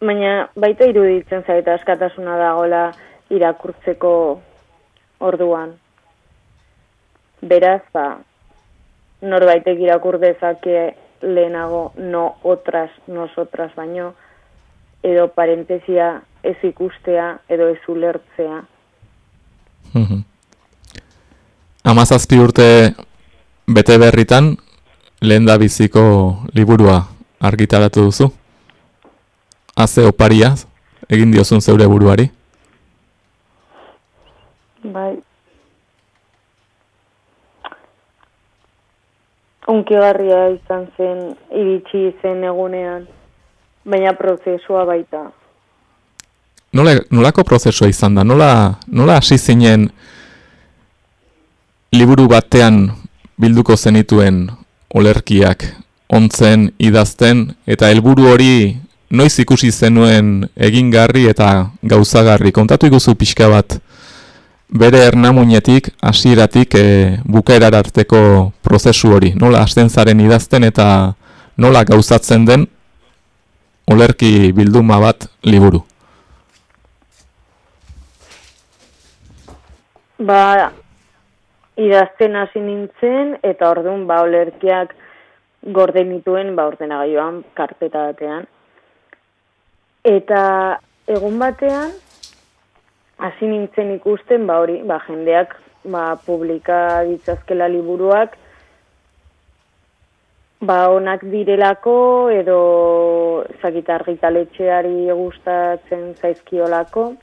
baina baita iruditzen zaita askatasuna dagola irakurtzeko orduan. Beraz, ba, norbaitek irakur dezake lehenago no otras, nosotras baino, edo parentesia ez ikustea edo ez ulertzea. Mhm. Amazazpi urte bete berritan, lehen da biziko liburua argitaratu duzu? Haze oparia, egin diozun zeure buruari? Bai. Unkigarria izan zen, iritsi zen egunean, baina prozesua baita. Nola, nolako prozesua izan da? Nola, nola hasi zinen liburu batean bilduko zenituen olerkiak ontzen idazten eta helburu hori noiz ikusi zenuen egingarri eta gauzagarri. Kontatu iguzu pixka bat bere ernamuinetik hasieratik e, bukaerar arteko prozesu hori. Nola hasten zaren idazten eta nola gauzatzen den olerki bilduma bat liburu. Ba, idazten hasi nintzen, eta orduan ba, olerkiak gorde nituen ba, ordenagailuan karpeta batean. Eta egun batean, hasi nintzen ikusten, ba hori, ba, jendeak ba, publika ditzazkela liburuak, ba onak direlako edo ezagit argitaletxeari gustatzen zaizkiolako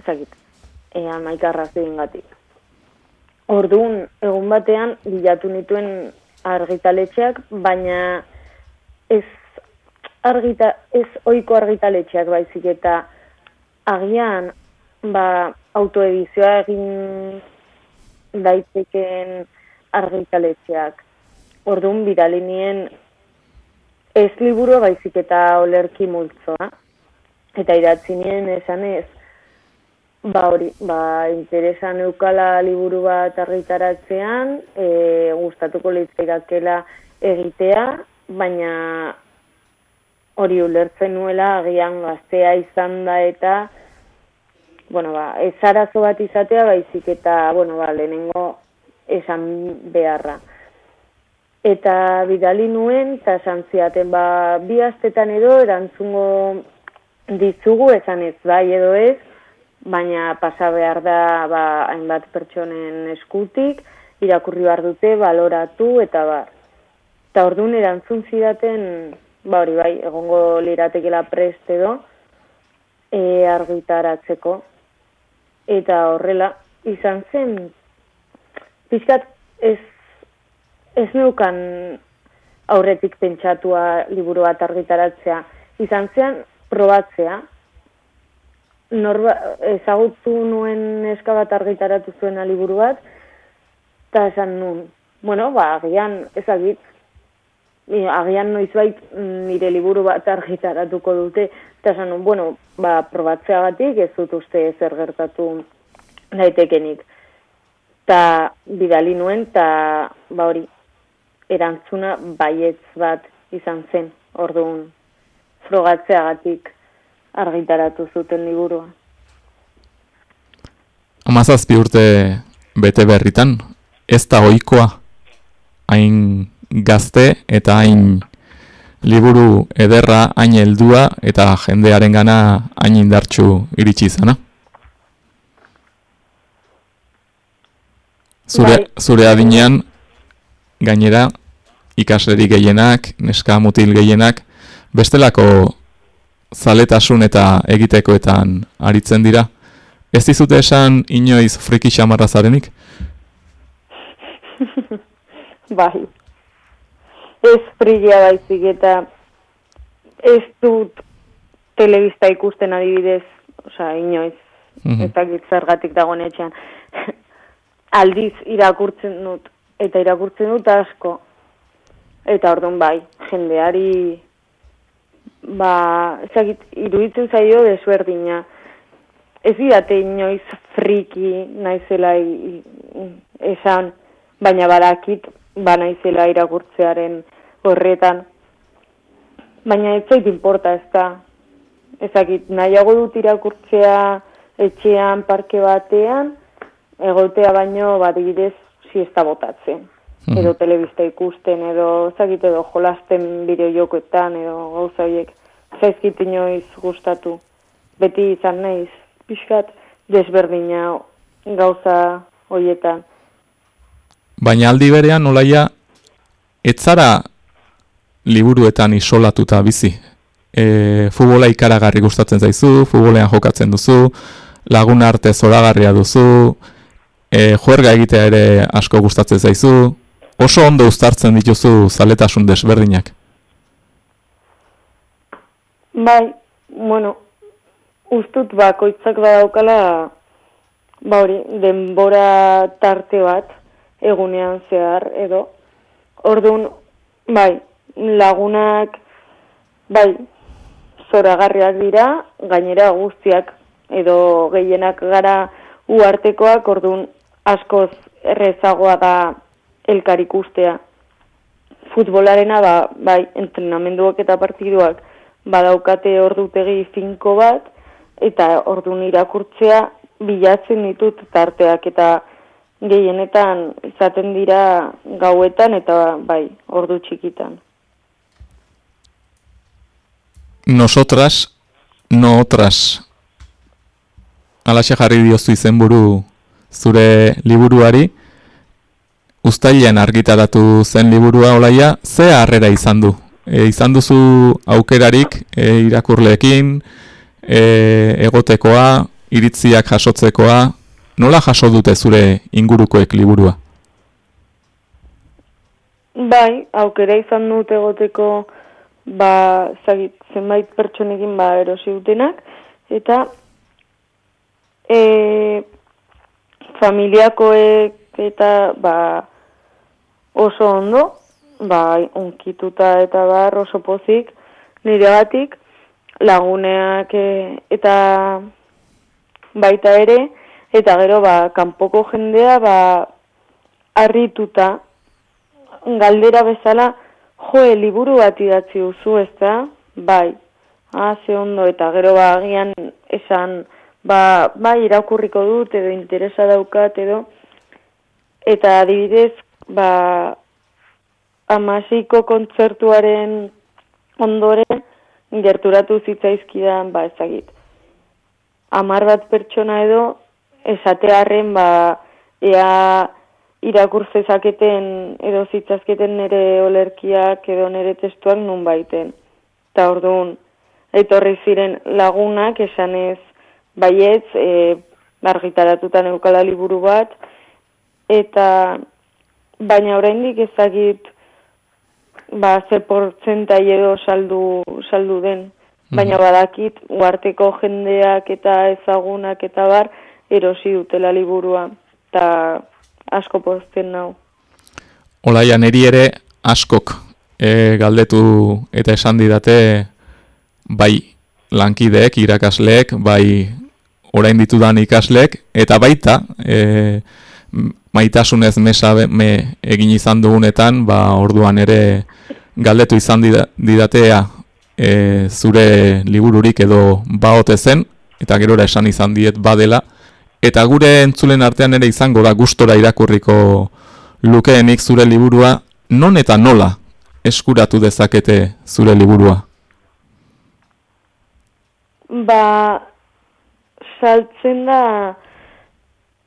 ezagit e, amaikarra gatik. Orduan, egun batean, bilatu nituen argitaletxeak, baina ez, argita, ez oiko argitaletxeak baizik eta agian ba, autoedizioa egin daiteken argitaletxeak. Orduan, bidali nien ez liburu baizik eta olerki multzoa. Eta idatzi nien esan ez, ba hori, ba interesan eukala liburu bat argitaratzean, e, gustatuko litzaidakela egitea, baina hori ulertzen nuela agian gaztea izan da eta bueno, ba, ez arazo bat izatea baizik eta bueno, ba, lehenengo esan beharra. Eta bidali nuen, eta esan ziaten, ba, bi astetan edo erantzungo dizugu, esan ez bai edo ez, baina pasa behar da ba, hainbat pertsonen eskutik, irakurri behar dute, baloratu, eta bar. Eta orduan erantzun zidaten, ba hori bai, egongo liratekela prest edo, e, argitaratzeko. Eta horrela, izan zen, pixkat ez, ez neukan aurretik pentsatua liburu bat argitaratzea. Izan zen, probatzea, norba, ezagutu nuen eska bat argitaratu zuena liburu bat, eta esan nun, bueno, ba, agian ezagit, agian noizbait mm, nire liburu bat argitaratuko dute, eta esan bueno, ba, probatzeagatik ez dut uste zer gertatu daitekenik. Ta bidali nuen, ta ba hori, erantzuna baietz bat izan zen, orduan, frogatzeagatik argitaratu zuten liburua. Amazazpi urte bete berritan, ez da ohikoa hain gazte eta hain liburu ederra hain heldua eta jendearen gana hain indartxu iritsi izana. Zure, Bai. zure adinean, gainera, ikasleri gehienak, neska mutil gehienak, bestelako zaletasun eta egitekoetan aritzen dira. Ez dizute esan inoiz friki xamarra zarenik? *laughs* bai. Ez frigia baizik eta ez dut telebista ikusten adibidez, osea, inoiz, Mhm. ez dakit zergatik dagoen etxean. *laughs* Aldiz irakurtzen dut, eta irakurtzen dut asko. Eta orduan bai, jendeari, ba, ez dakit, iruditzen zaio desberdina. Ez didate inoiz friki naizela i- i- esan, baina badakit ba naizela irakurtzearen horretan. Baina ez zait inporta ez da. Ezakit, nahiago dut irakurtzea etxean parke batean, egotea baino badibidez siesta botatzen. Mhm. Edo telebista ikusten, edo ezakit edo jolasten bideo jokoetan, edo gauza horiek. Zaizkit inoiz gustatu. Beti izan naiz, pixkat desberdina gauza hoietan. Baina aldi berean olaia ez zara liburuetan isolatuta bizi. E, futbola ikaragarri gustatzen zaizu, futbolean jokatzen duzu, lagun arte zoragarria duzu, e, juerga egitea ere asko gustatzen zaizu, oso ondo uztartzen dituzu zaletasun desberdinak. Bai, bueno, ustut bakoitzak badaukala, ba hori, denbora tarte bat, egunean zehar, edo. Orduan, bai, lagunak, bai, zoragarriak dira, gainera guztiak, edo gehienak gara uartekoak, orduan askoz errezagoa da elkar ikustea. Futbolarena, ba, bai, entrenamenduak eta partiduak badaukate ordutegi finko bat, eta ordun irakurtzea bilatzen ditut tarteak eta gehienetan izaten dira gauetan eta bai, ordu txikitan. Nosotras, no otras. Alaxe jarri diozu izenburu zure liburuari, Uztailean argitaratu zen liburua olaia, ze harrera izan du? E, izan duzu aukerarik e, irakurleekin, e, egotekoa, iritziak jasotzekoa, nola jaso dute zure ingurukoek liburua? Bai, aukera izan dut egoteko ba, zagit, zenbait pertsonekin ba, erosi dutenak, eta e, familiakoek eta ba, oso ondo, ba, unkituta eta bar oso pozik, nire batik, laguneak e, eta baita ere, eta gero ba, kanpoko jendea ba, harrituta, galdera bezala, joe, liburu bat idatzi duzu, ez da? Bai, ah, ze ondo, eta gero ba, agian esan, ba, bai, irakurriko dut, edo interesa daukat, edo, eta adibidez, ba, amasiko kontzertuaren ondoren, gerturatu zitzaizkidan, ba, ezagit, amar bat pertsona edo, esatearren, ba, ea irakur zezaketen edo zitzazketen nire olerkiak edo nire testuak nun baiten. Eta orduan, etorri ziren lagunak esanez baietz, e, argitaratutan eukala liburu bat, eta baina oraindik ezagit ba, ze portzentai edo saldu, saldu den. Baina badakit, uarteko jendeak eta ezagunak eta bar, erosi dutela liburua. Eta asko pozten nau. Olaia neri ere askok e, galdetu eta esan didate bai lankideek, irakasleek, bai orain ditudan ikasleek, eta baita e, maitasunez mesa me egin izan dugunetan, ba orduan ere galdetu izan dida, didatea e, zure libururik edo baote zen, eta gerora esan izan diet badela, eta gure entzulen artean ere izango da gustora irakurriko lukeenik zure liburua, non eta nola eskuratu dezakete zure liburua? Ba, saltzen da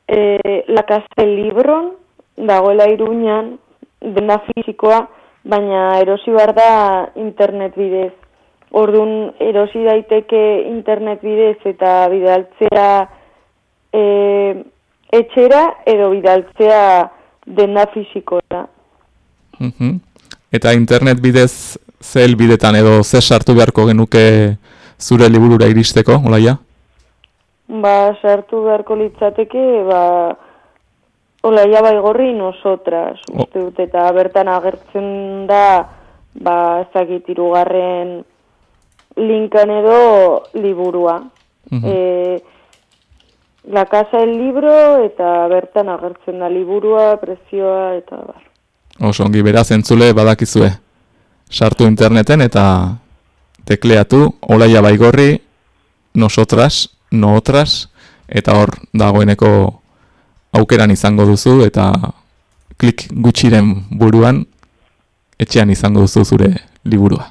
e, La Casa del Libron, dagoela iruñan, denda fizikoa, baina erosi behar da internet bidez. Orduan erosi daiteke internet bidez eta bidaltzea e, etxera edo bidaltzea denda fizikoa. Mhm. Eta internet bidez ze helbidetan edo ze sartu beharko genuke zure liburura iristeko, olaia? Ba, sartu beharko litzateke, ba, olaia baigorri nosotras, O- uste dut, eta bertan agertzen da, ba, ezagit irugarren linkan edo liburua. Mhm. E, La Casa del Libro eta bertan agertzen da liburua, prezioa eta bar. Oso ongi beraz entzule badakizue. Sartu interneten eta tekleatu Olaia Baigorri nosotras, nootras eta hor dagoeneko aukeran izango duzu eta klik gutxiren buruan etxean izango duzu zure liburua.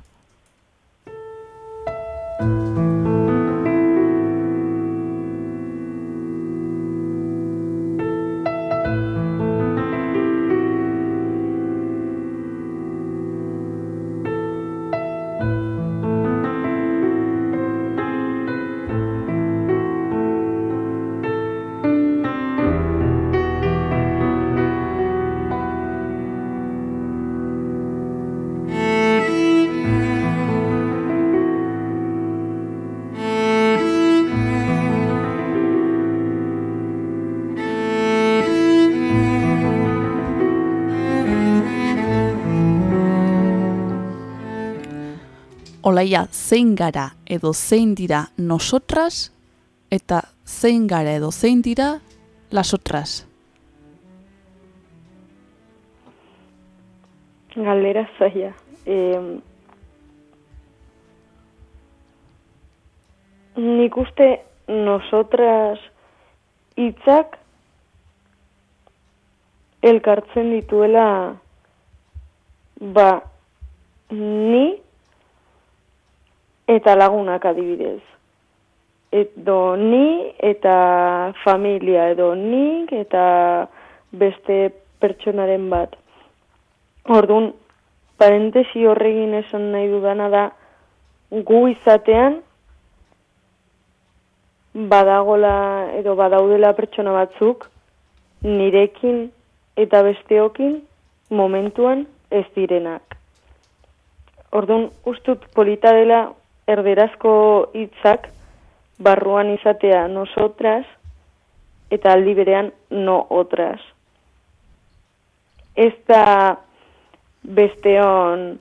Olaia, zein gara edo zein dira nosotras eta zein gara edo zein dira lasotras. Galdera zaila. E, nik uste nosotras hitzak elkartzen dituela ba ni eta lagunak adibidez. Edo ni eta familia, edo nik eta beste pertsonaren bat. Orduan, parentesi horregin esan nahi dudana da, gu izatean, badagola edo badaudela pertsona batzuk, nirekin eta besteokin momentuan ez direnak. Orduan, ustut polita dela erderazko hitzak barruan izatea nosotras eta aldi berean no otras. Ez da besteon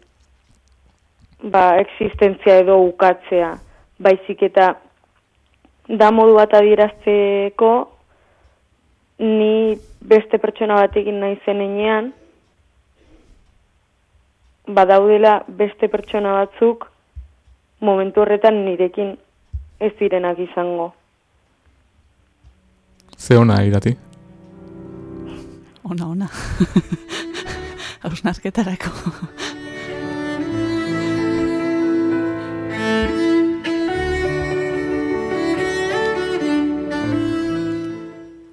ba, existentzia edo ukatzea, baizik eta da modu bat adierazteko ni beste pertsona batekin nahi zenean badaudela beste pertsona batzuk momentu horretan nirekin ez direnak izango. Ze ona irati? Ona, ona. *laughs* Hausnarketarako.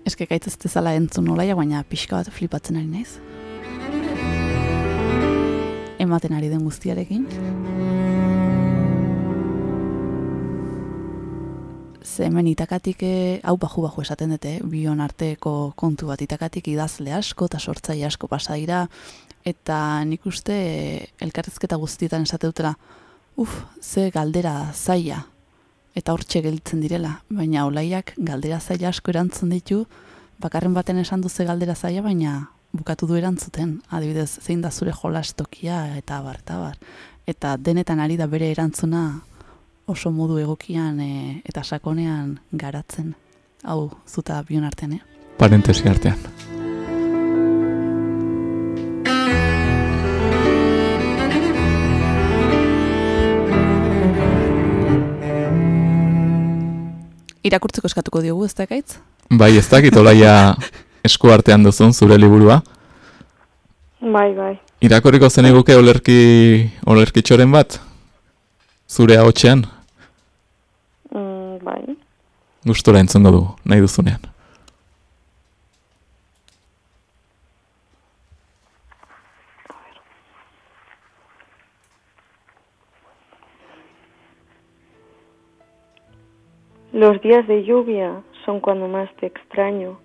Eske gaitz ez entzun nolaia, baina pixka bat flipatzen ari naiz. Ematen ari den guztiarekin. Ze hemen itakatik, eh, hau baju baju esaten dute, bion arteko kontu bat itakatik idazle asko eta sortzaile asko pasa dira, eta nik uste eh, elkarrezketa guztietan esate dutela, uf, ze galdera zaila, eta hortxe gelditzen direla, baina olaiak galdera zaila asko erantzun ditu, bakarren baten esan duze galdera zaila, baina bukatu du erantzuten, adibidez, zein da zure jolastokia, eta bar, eta bar. Eta denetan ari da bere erantzuna oso modu egokian e, eta sakonean garatzen. Hau, zuta bion artean, eh? Parentesi artean. Irakurtzeko eskatuko diogu, ez da gaitz? Bai, ez dakit olaia *laughs* esku artean duzun zure liburua. Bai, bai. Irakorriko zeniguke olerki, olerkitxoren bat? Zure ahotsean? Bai. Gustora entzungo du, nahi duzunean. Los días de lluvia son cuando más te extraño,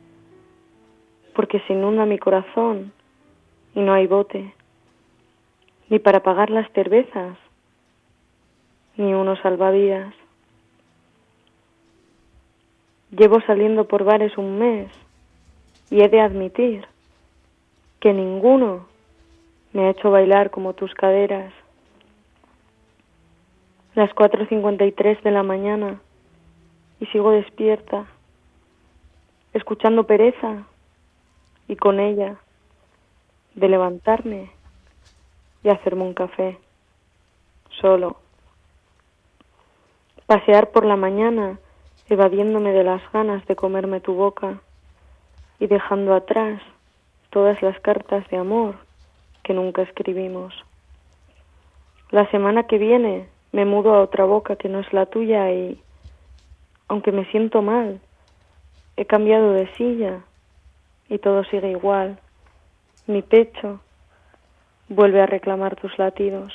porque se inunda mi corazón y no hay bote, ni para pagar las cervezas, ni unos salvavidas. Llevo saliendo por bares un mes y he de admitir que ninguno me ha hecho bailar como tus caderas. Las 4.53 de la mañana y sigo despierta, escuchando pereza y con ella de levantarme y hacerme un café, solo. Pasear por la mañana evadiéndome de las ganas de comerme tu boca y dejando atrás todas las cartas de amor que nunca escribimos. La semana que viene me mudo a otra boca que no es la tuya y, aunque me siento mal, he cambiado de silla y todo sigue igual. Mi pecho vuelve a reclamar tus latidos.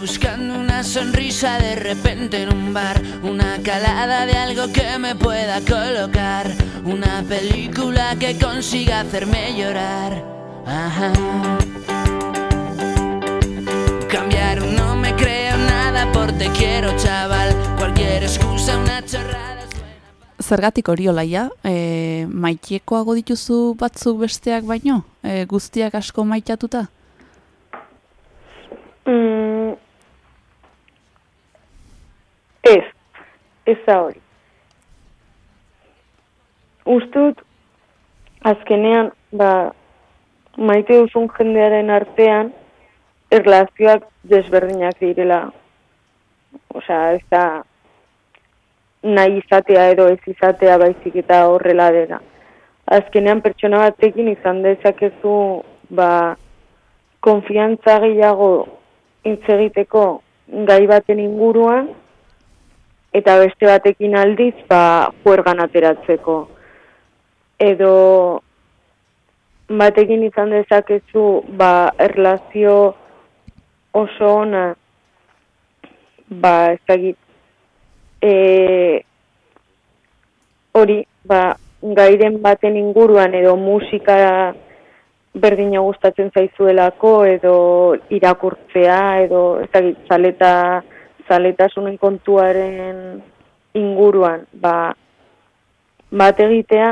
Buscando una sonrisa de repente en un bar, una calada de algo que me pueda colocar, una película que consiga hacerme llorar. Ajá. Cambiar no me creo nada por te quiero chaval, cualquier excusa una chorrada. Zergatik hori olaia, e, maitiekoago dituzu batzuk besteak baino? E, guztiak asko maitatuta? Mm, ez, ez da hori. Ustut, azkenean, ba, maite duzun jendearen artean, erlazioak desberdinak direla. Osea, ez da nahi izatea edo ez izatea baizik eta horrela dela. Azkenean pertsona batekin izan dezakezu ba, konfiantza gehiago hitz egiteko gai baten inguruan, eta beste batekin aldiz, ba, juergan ateratzeko. Edo batekin izan dezakezu, ba, erlazio oso ona, ba, ez dakit, e, hori, ba, gairen baten inguruan edo musika berdina gustatzen zaizuelako edo irakurtzea edo ez dakit, zaleta, zaletasunen kontuaren inguruan ba, bat egitea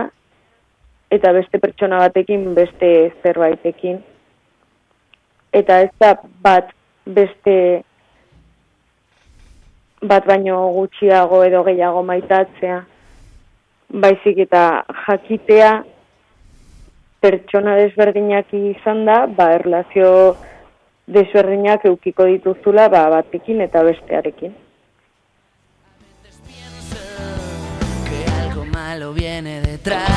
eta beste pertsona batekin beste zerbaitekin. Eta ez da bat beste bat baino gutxiago edo gehiago maitatzea baizik eta jakitea pertsona desberdinak izan da, ba, erlazio desberdinak eukiko dituzula ba, batekin eta bestearekin. que algo malo viene detrás.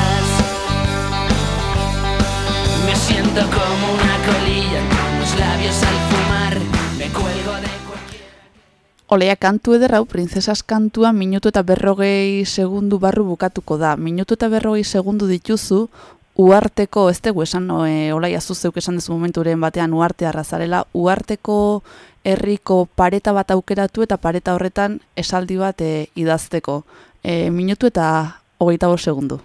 Me siento como una colilla con los labios al fumar. Me cuelgo de cualquier. Oleia kantu eder hau, printzesas kantua minutu eta berrogei segundu barru bukatuko da. Minutu eta berrogei segundu dituzu, uarteko, ez dugu esan, no, e, olaia zuzeuk esan dezu momenturen batean uarte arrazarela, uarteko herriko pareta bat aukeratu eta pareta horretan esaldi bat e, idazteko. E, minutu eta hogeita bost segundu.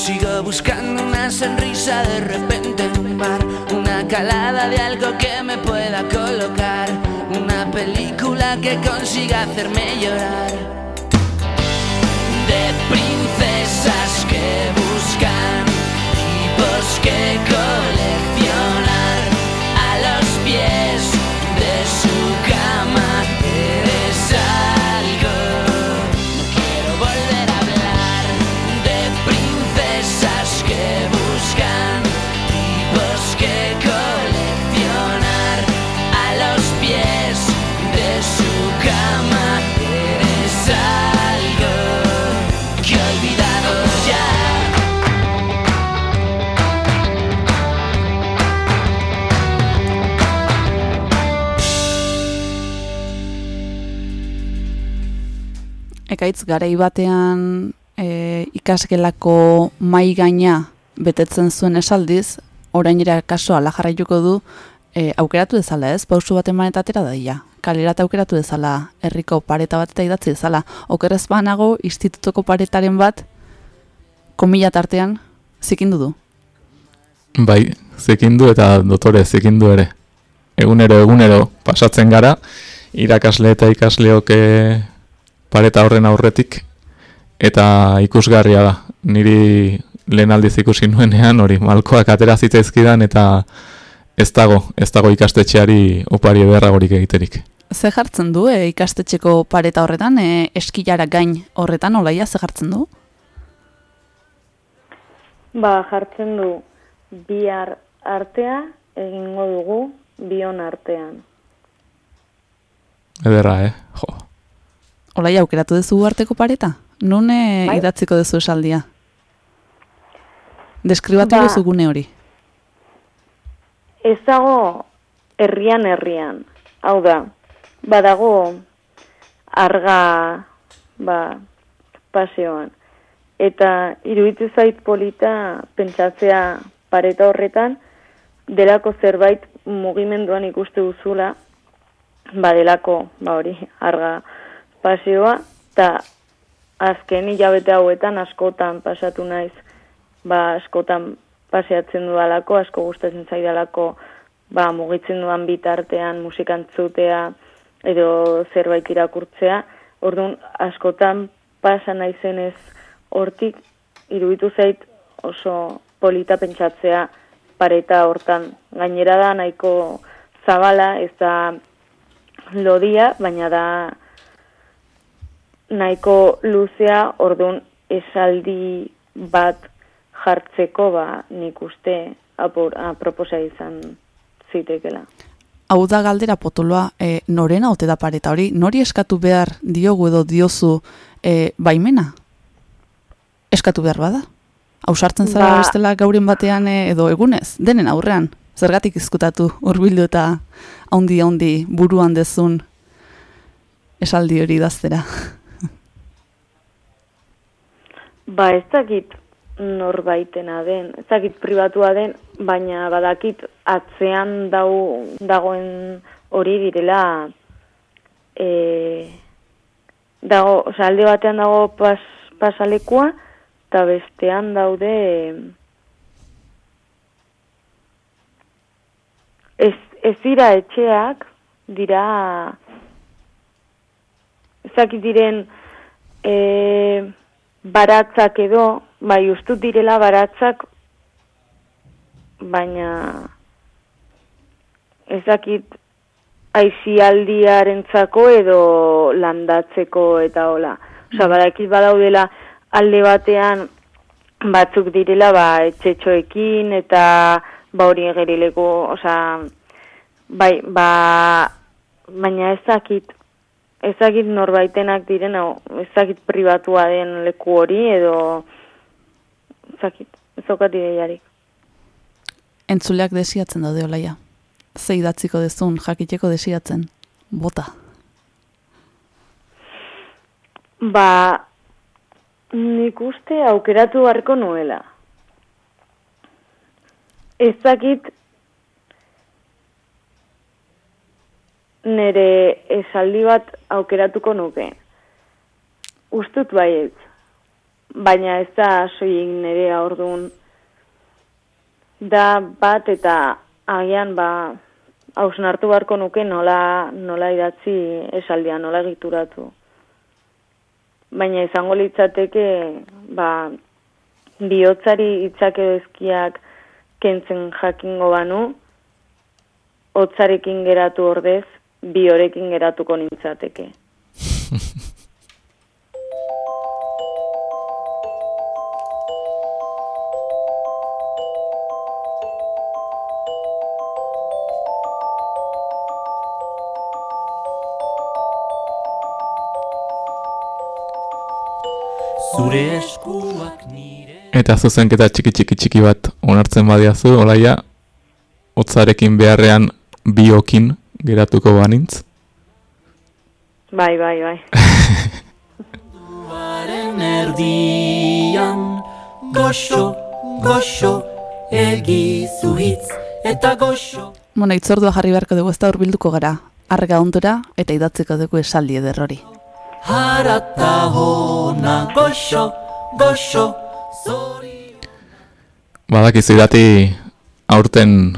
Sigo buscando una sonrisa de repente en un bar, una calada de algo que me pueda colocar, una película que consiga hacerme llorar. De princesas que buscan tipos que coleccionar Ekaitz garai batean e, ikasgelako mai gaina betetzen zuen esaldiz, orainera kaso ala jarraituko du e, aukeratu dezala ez, pausu bat eman eta atera daia. Kalerat aukeratu dezala, herriko pareta bat eta idatzi dezala. Okerrez banago, institutoko paretaren bat, komila tartean, zikindu du. Bai, zikindu eta dotore zikindu ere. Egunero, egunero pasatzen gara, irakasle eta ikasleok eh, pareta horren aurretik, eta ikusgarria da. Niri lehen aldiz ikusi nuenean, hori malkoak atera zitzaizkidan, eta ez dago, ez dago ikastetxeari opari ederragorik egiterik. Ze jartzen du e, ikastetxeko pareta horretan, e, eskilara gain horretan, olaia ze jartzen du? Ba, jartzen du bihar artea egingo dugu bion artean. Ederra, eh? Jo. Olaia aukeratu duzu arteko pareta? Nun e, Bai. idatziko duzu esaldia? Deskribatu Ba. duzu gune hori. Ez dago herrian herrian. Hau da, badago arga ba, paseoan. Eta iruditu zait polita pentsatzea pareta horretan, delako zerbait mugimenduan ikuste duzula, badelako, ba hori, arga paseoa, eta azken hilabete hauetan askotan pasatu naiz, ba askotan paseatzen dudalako, asko gustatzen zaidalako, ba mugitzen dudan bitartean musikantzutea edo zerbait irakurtzea, orduan askotan pasa naizenez hortik iruditu zait oso polita pentsatzea pareta hortan. Gainera da nahiko zabala, ez da lodia, baina da nahiko luzea, orduan esaldi bat jartzeko ba nik uste apor, aproposa izan zitekela. Hau da galdera potoloa, e, norena ote da pareta hori, nori eskatu behar diogu edo diozu e, baimena? Eskatu behar bada? Hau sartzen zara Ba- bestela gauren batean e, edo egunez, denen aurrean, zergatik izkutatu urbildu eta haundi haundi buruan dezun esaldi hori daztera. Ba ez dakit norbaitena den, ez dakit pribatua den, baina badakit atzean dau, dagoen hori direla e, dago, oza, alde batean dago pas, pasalekua, eta bestean daude ez, ez dira etxeak, dira ez dakit diren e, baratzak edo, bai ustut direla baratzak, baina ez dakit aizialdiarentzako edo landatzeko eta hola. Osa, badakit badaudela alde batean batzuk direla ba etxetxoekin eta ba hori gerileko, osea, bai, ba, baina ez dakit ez dakit norbaitenak diren, hau, ez dakit pribatua den leku hori, edo ez dakit, ez daukat ideiarik. Entzuleak desiatzen daude olaia. Ze idatziko dezun, jakiteko desiatzen. Bota. Ba, nik uste aukeratu beharko nuela. Ez dakit nire esaldi bat aukeratuko nuke. Ustut baiet. Baina ez da soilik nire orduan da bat eta agian ba hausnartu beharko nuke nola, nola idatzi esaldia, nola egituratu. Baina izango litzateke ba, bihotzari hitzak edo ezkiak kentzen jakingo banu, hotzarekin geratu ordez, biorekin geratuko nintzateke. Zure eskuak nire Eta zuzenketa txiki txiki txiki bat onartzen badiazu, olaia, hotzarekin beharrean biokin geratuko banintz. Bai, bai, bai. Duaren erdian Goxo, goxo, egizu hitz eta goxo Bueno, itzordua jarri beharko dugu ez da urbilduko gara. Arga ondora eta idatzeko dugu esaldi ederrori. Harata hona goxo, goxo, zori Badakizu idati aurten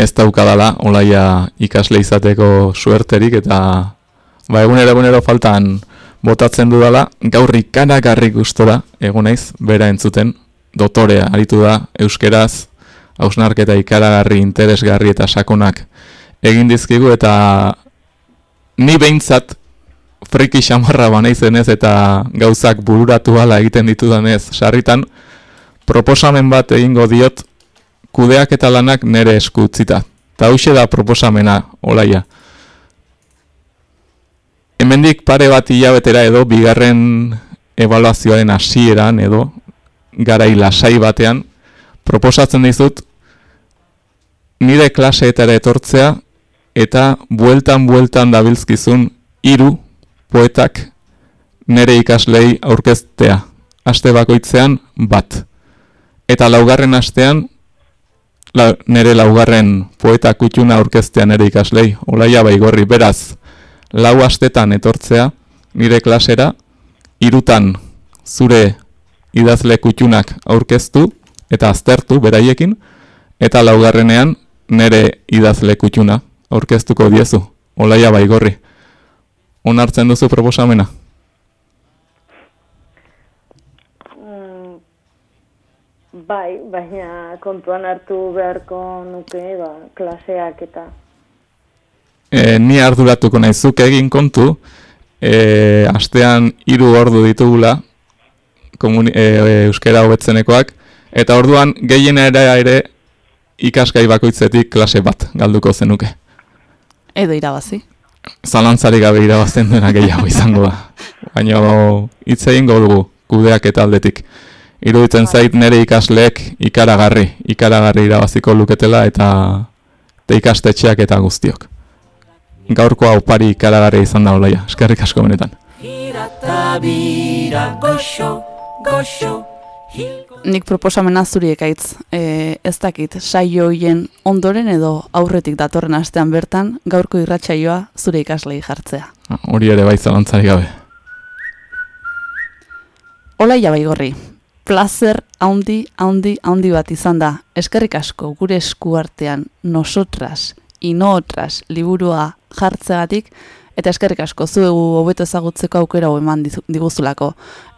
ez daukadala olaia ikasle izateko suerterik eta ba egunero egunero faltan botatzen dudala. Gaur ikaragarri gustora egon naiz bera entzuten. Dotorea aritu da euskeraz hausnarketa ikaragarri interesgarri eta sakonak egin dizkigu eta ni behintzat friki xamarra banaizenez eta gauzak bururatu hala egiten ditudanez sarritan proposamen bat egingo diot kudeak eta lanak nere esku utzita. Ta hauxe da proposamena, olaia. Hemendik pare bat hilabetera edo bigarren evaluazioaren hasieran edo garai lasai batean proposatzen dizut nire klaseetara etortzea eta bueltan bueltan dabilzkizun hiru poetak nere ikaslei aurkeztea. Aste bakoitzean bat. Eta laugarren astean la, nere laugarren poeta kutxuna aurkeztea nere ikaslei. Olaia baigorri beraz lau astetan etortzea nire klasera hirutan zure idazle kutxunak aurkeztu eta aztertu beraiekin eta laugarrenean nere idazle kutxuna aurkeztuko diezu. Olaia baigorri. Onartzen duzu proposamena? Mm, bai, baina kontuan hartu beharko nuke, ba, klaseak eta... e, ni arduratuko naizuk egin kontu, e, astean hiru ordu ditugula, komuni, e, e, euskera hobetzenekoak, eta orduan gehiena ere ikasgai bakoitzetik klase bat galduko zenuke. Edo irabazi. Zalantzari gabe irabazten duena gehiago izango da. *laughs* Baina hitz egingo dugu kudeak eta aldetik. Iruditzen zait nire ikasleek ikaragarri, ikaragarri irabaziko luketela eta, eta ikastetxeak eta guztiok. Gaurko hau pari ikaragarri izan da olaia, eskerrik asko benetan. Nik proposamena zuri ekaitz, e, ez dakit, saio hoien ondoren edo aurretik datorren astean bertan, gaurko irratsaioa zure ikaslei jartzea. Hori ere bai zalantzari gabe. Olaia baigorri, placer haundi, haundi, haundi bat izan da. Eskerrik asko gure esku artean nosotras, inootras liburua jartzegatik, eta eskerrik asko zuegu hobeto ezagutzeko aukera hau eman diguzulako.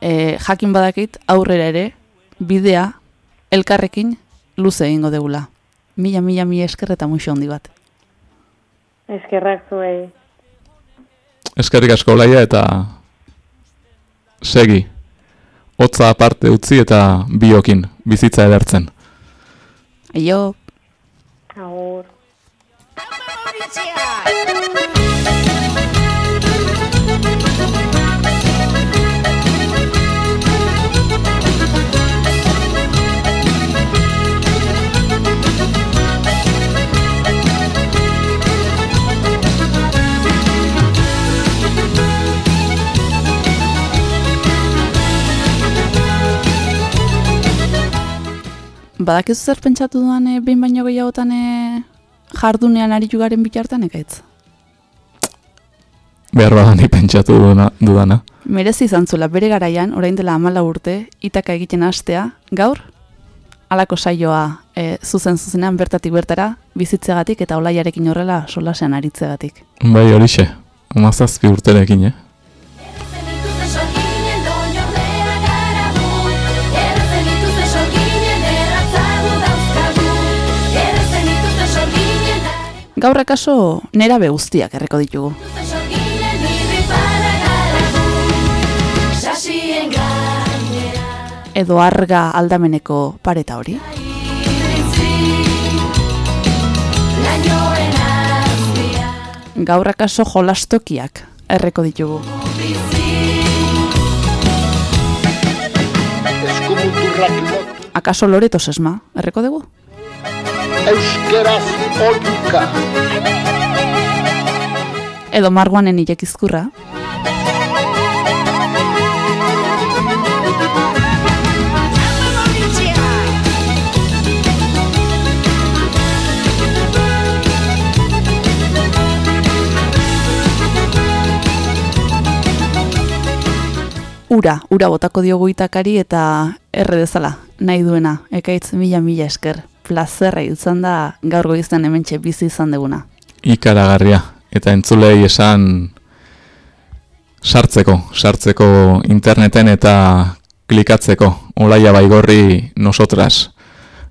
E, jakin badakit aurrera ere, bidea elkarrekin luze egingo degula. Mila, mila, mila esker eta muixo handi bat. Eskerrak zuei. Eskerrik asko olaia eta segi. Hotza aparte utzi eta biokin bizitza edertzen. Aio, Agur. Badakizu zer pentsatu duan e, behin baino gehiagotan e, jardunean aritu garen bitartan ekaitz? Behar badan nik pentsatu dudana, dudana. Merezi izan zuela bere garaian, orain dela amala urte, itaka egiten hastea, gaur, alako saioa e, zuzen zuzenean bertatik bertara, bizitzegatik eta olaiarekin horrela solasean aritzegatik. Bai horixe, amazazpi urterekin, eh? Gaur akaso nera guztiak erreko ditugu. Edo arga aldameneko pareta hori. Gaur akaso jolastokiak erreko ditugu. Akaso loreto sesma, erreko dugu? Euskeraz oiuka. Edo marguanen irekizkurra. Ura, ura botako diogu itakari eta erre dezala, nahi duena, ekaitz mila mila esker. Plazerra izan da gaur goizten hementxe bizi izan deguna. Ikaragarria. Eta entzulei esan sartzeko, sartzeko interneten eta klikatzeko. Olaia baigorri nosotras,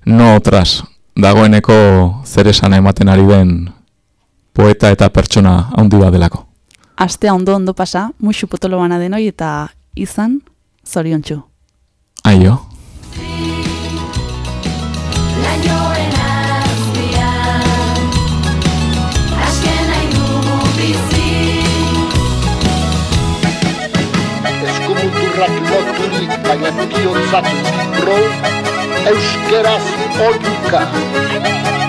no otras, dagoeneko zer esan ematen ari den poeta eta pertsona handi bat delako. Astea ondo ondo pasa, muixu potolo bana denoi eta izan zoriontsu. Aio. Loturik, baina bihotzatik pro, euskeraz oiuka. Erretzen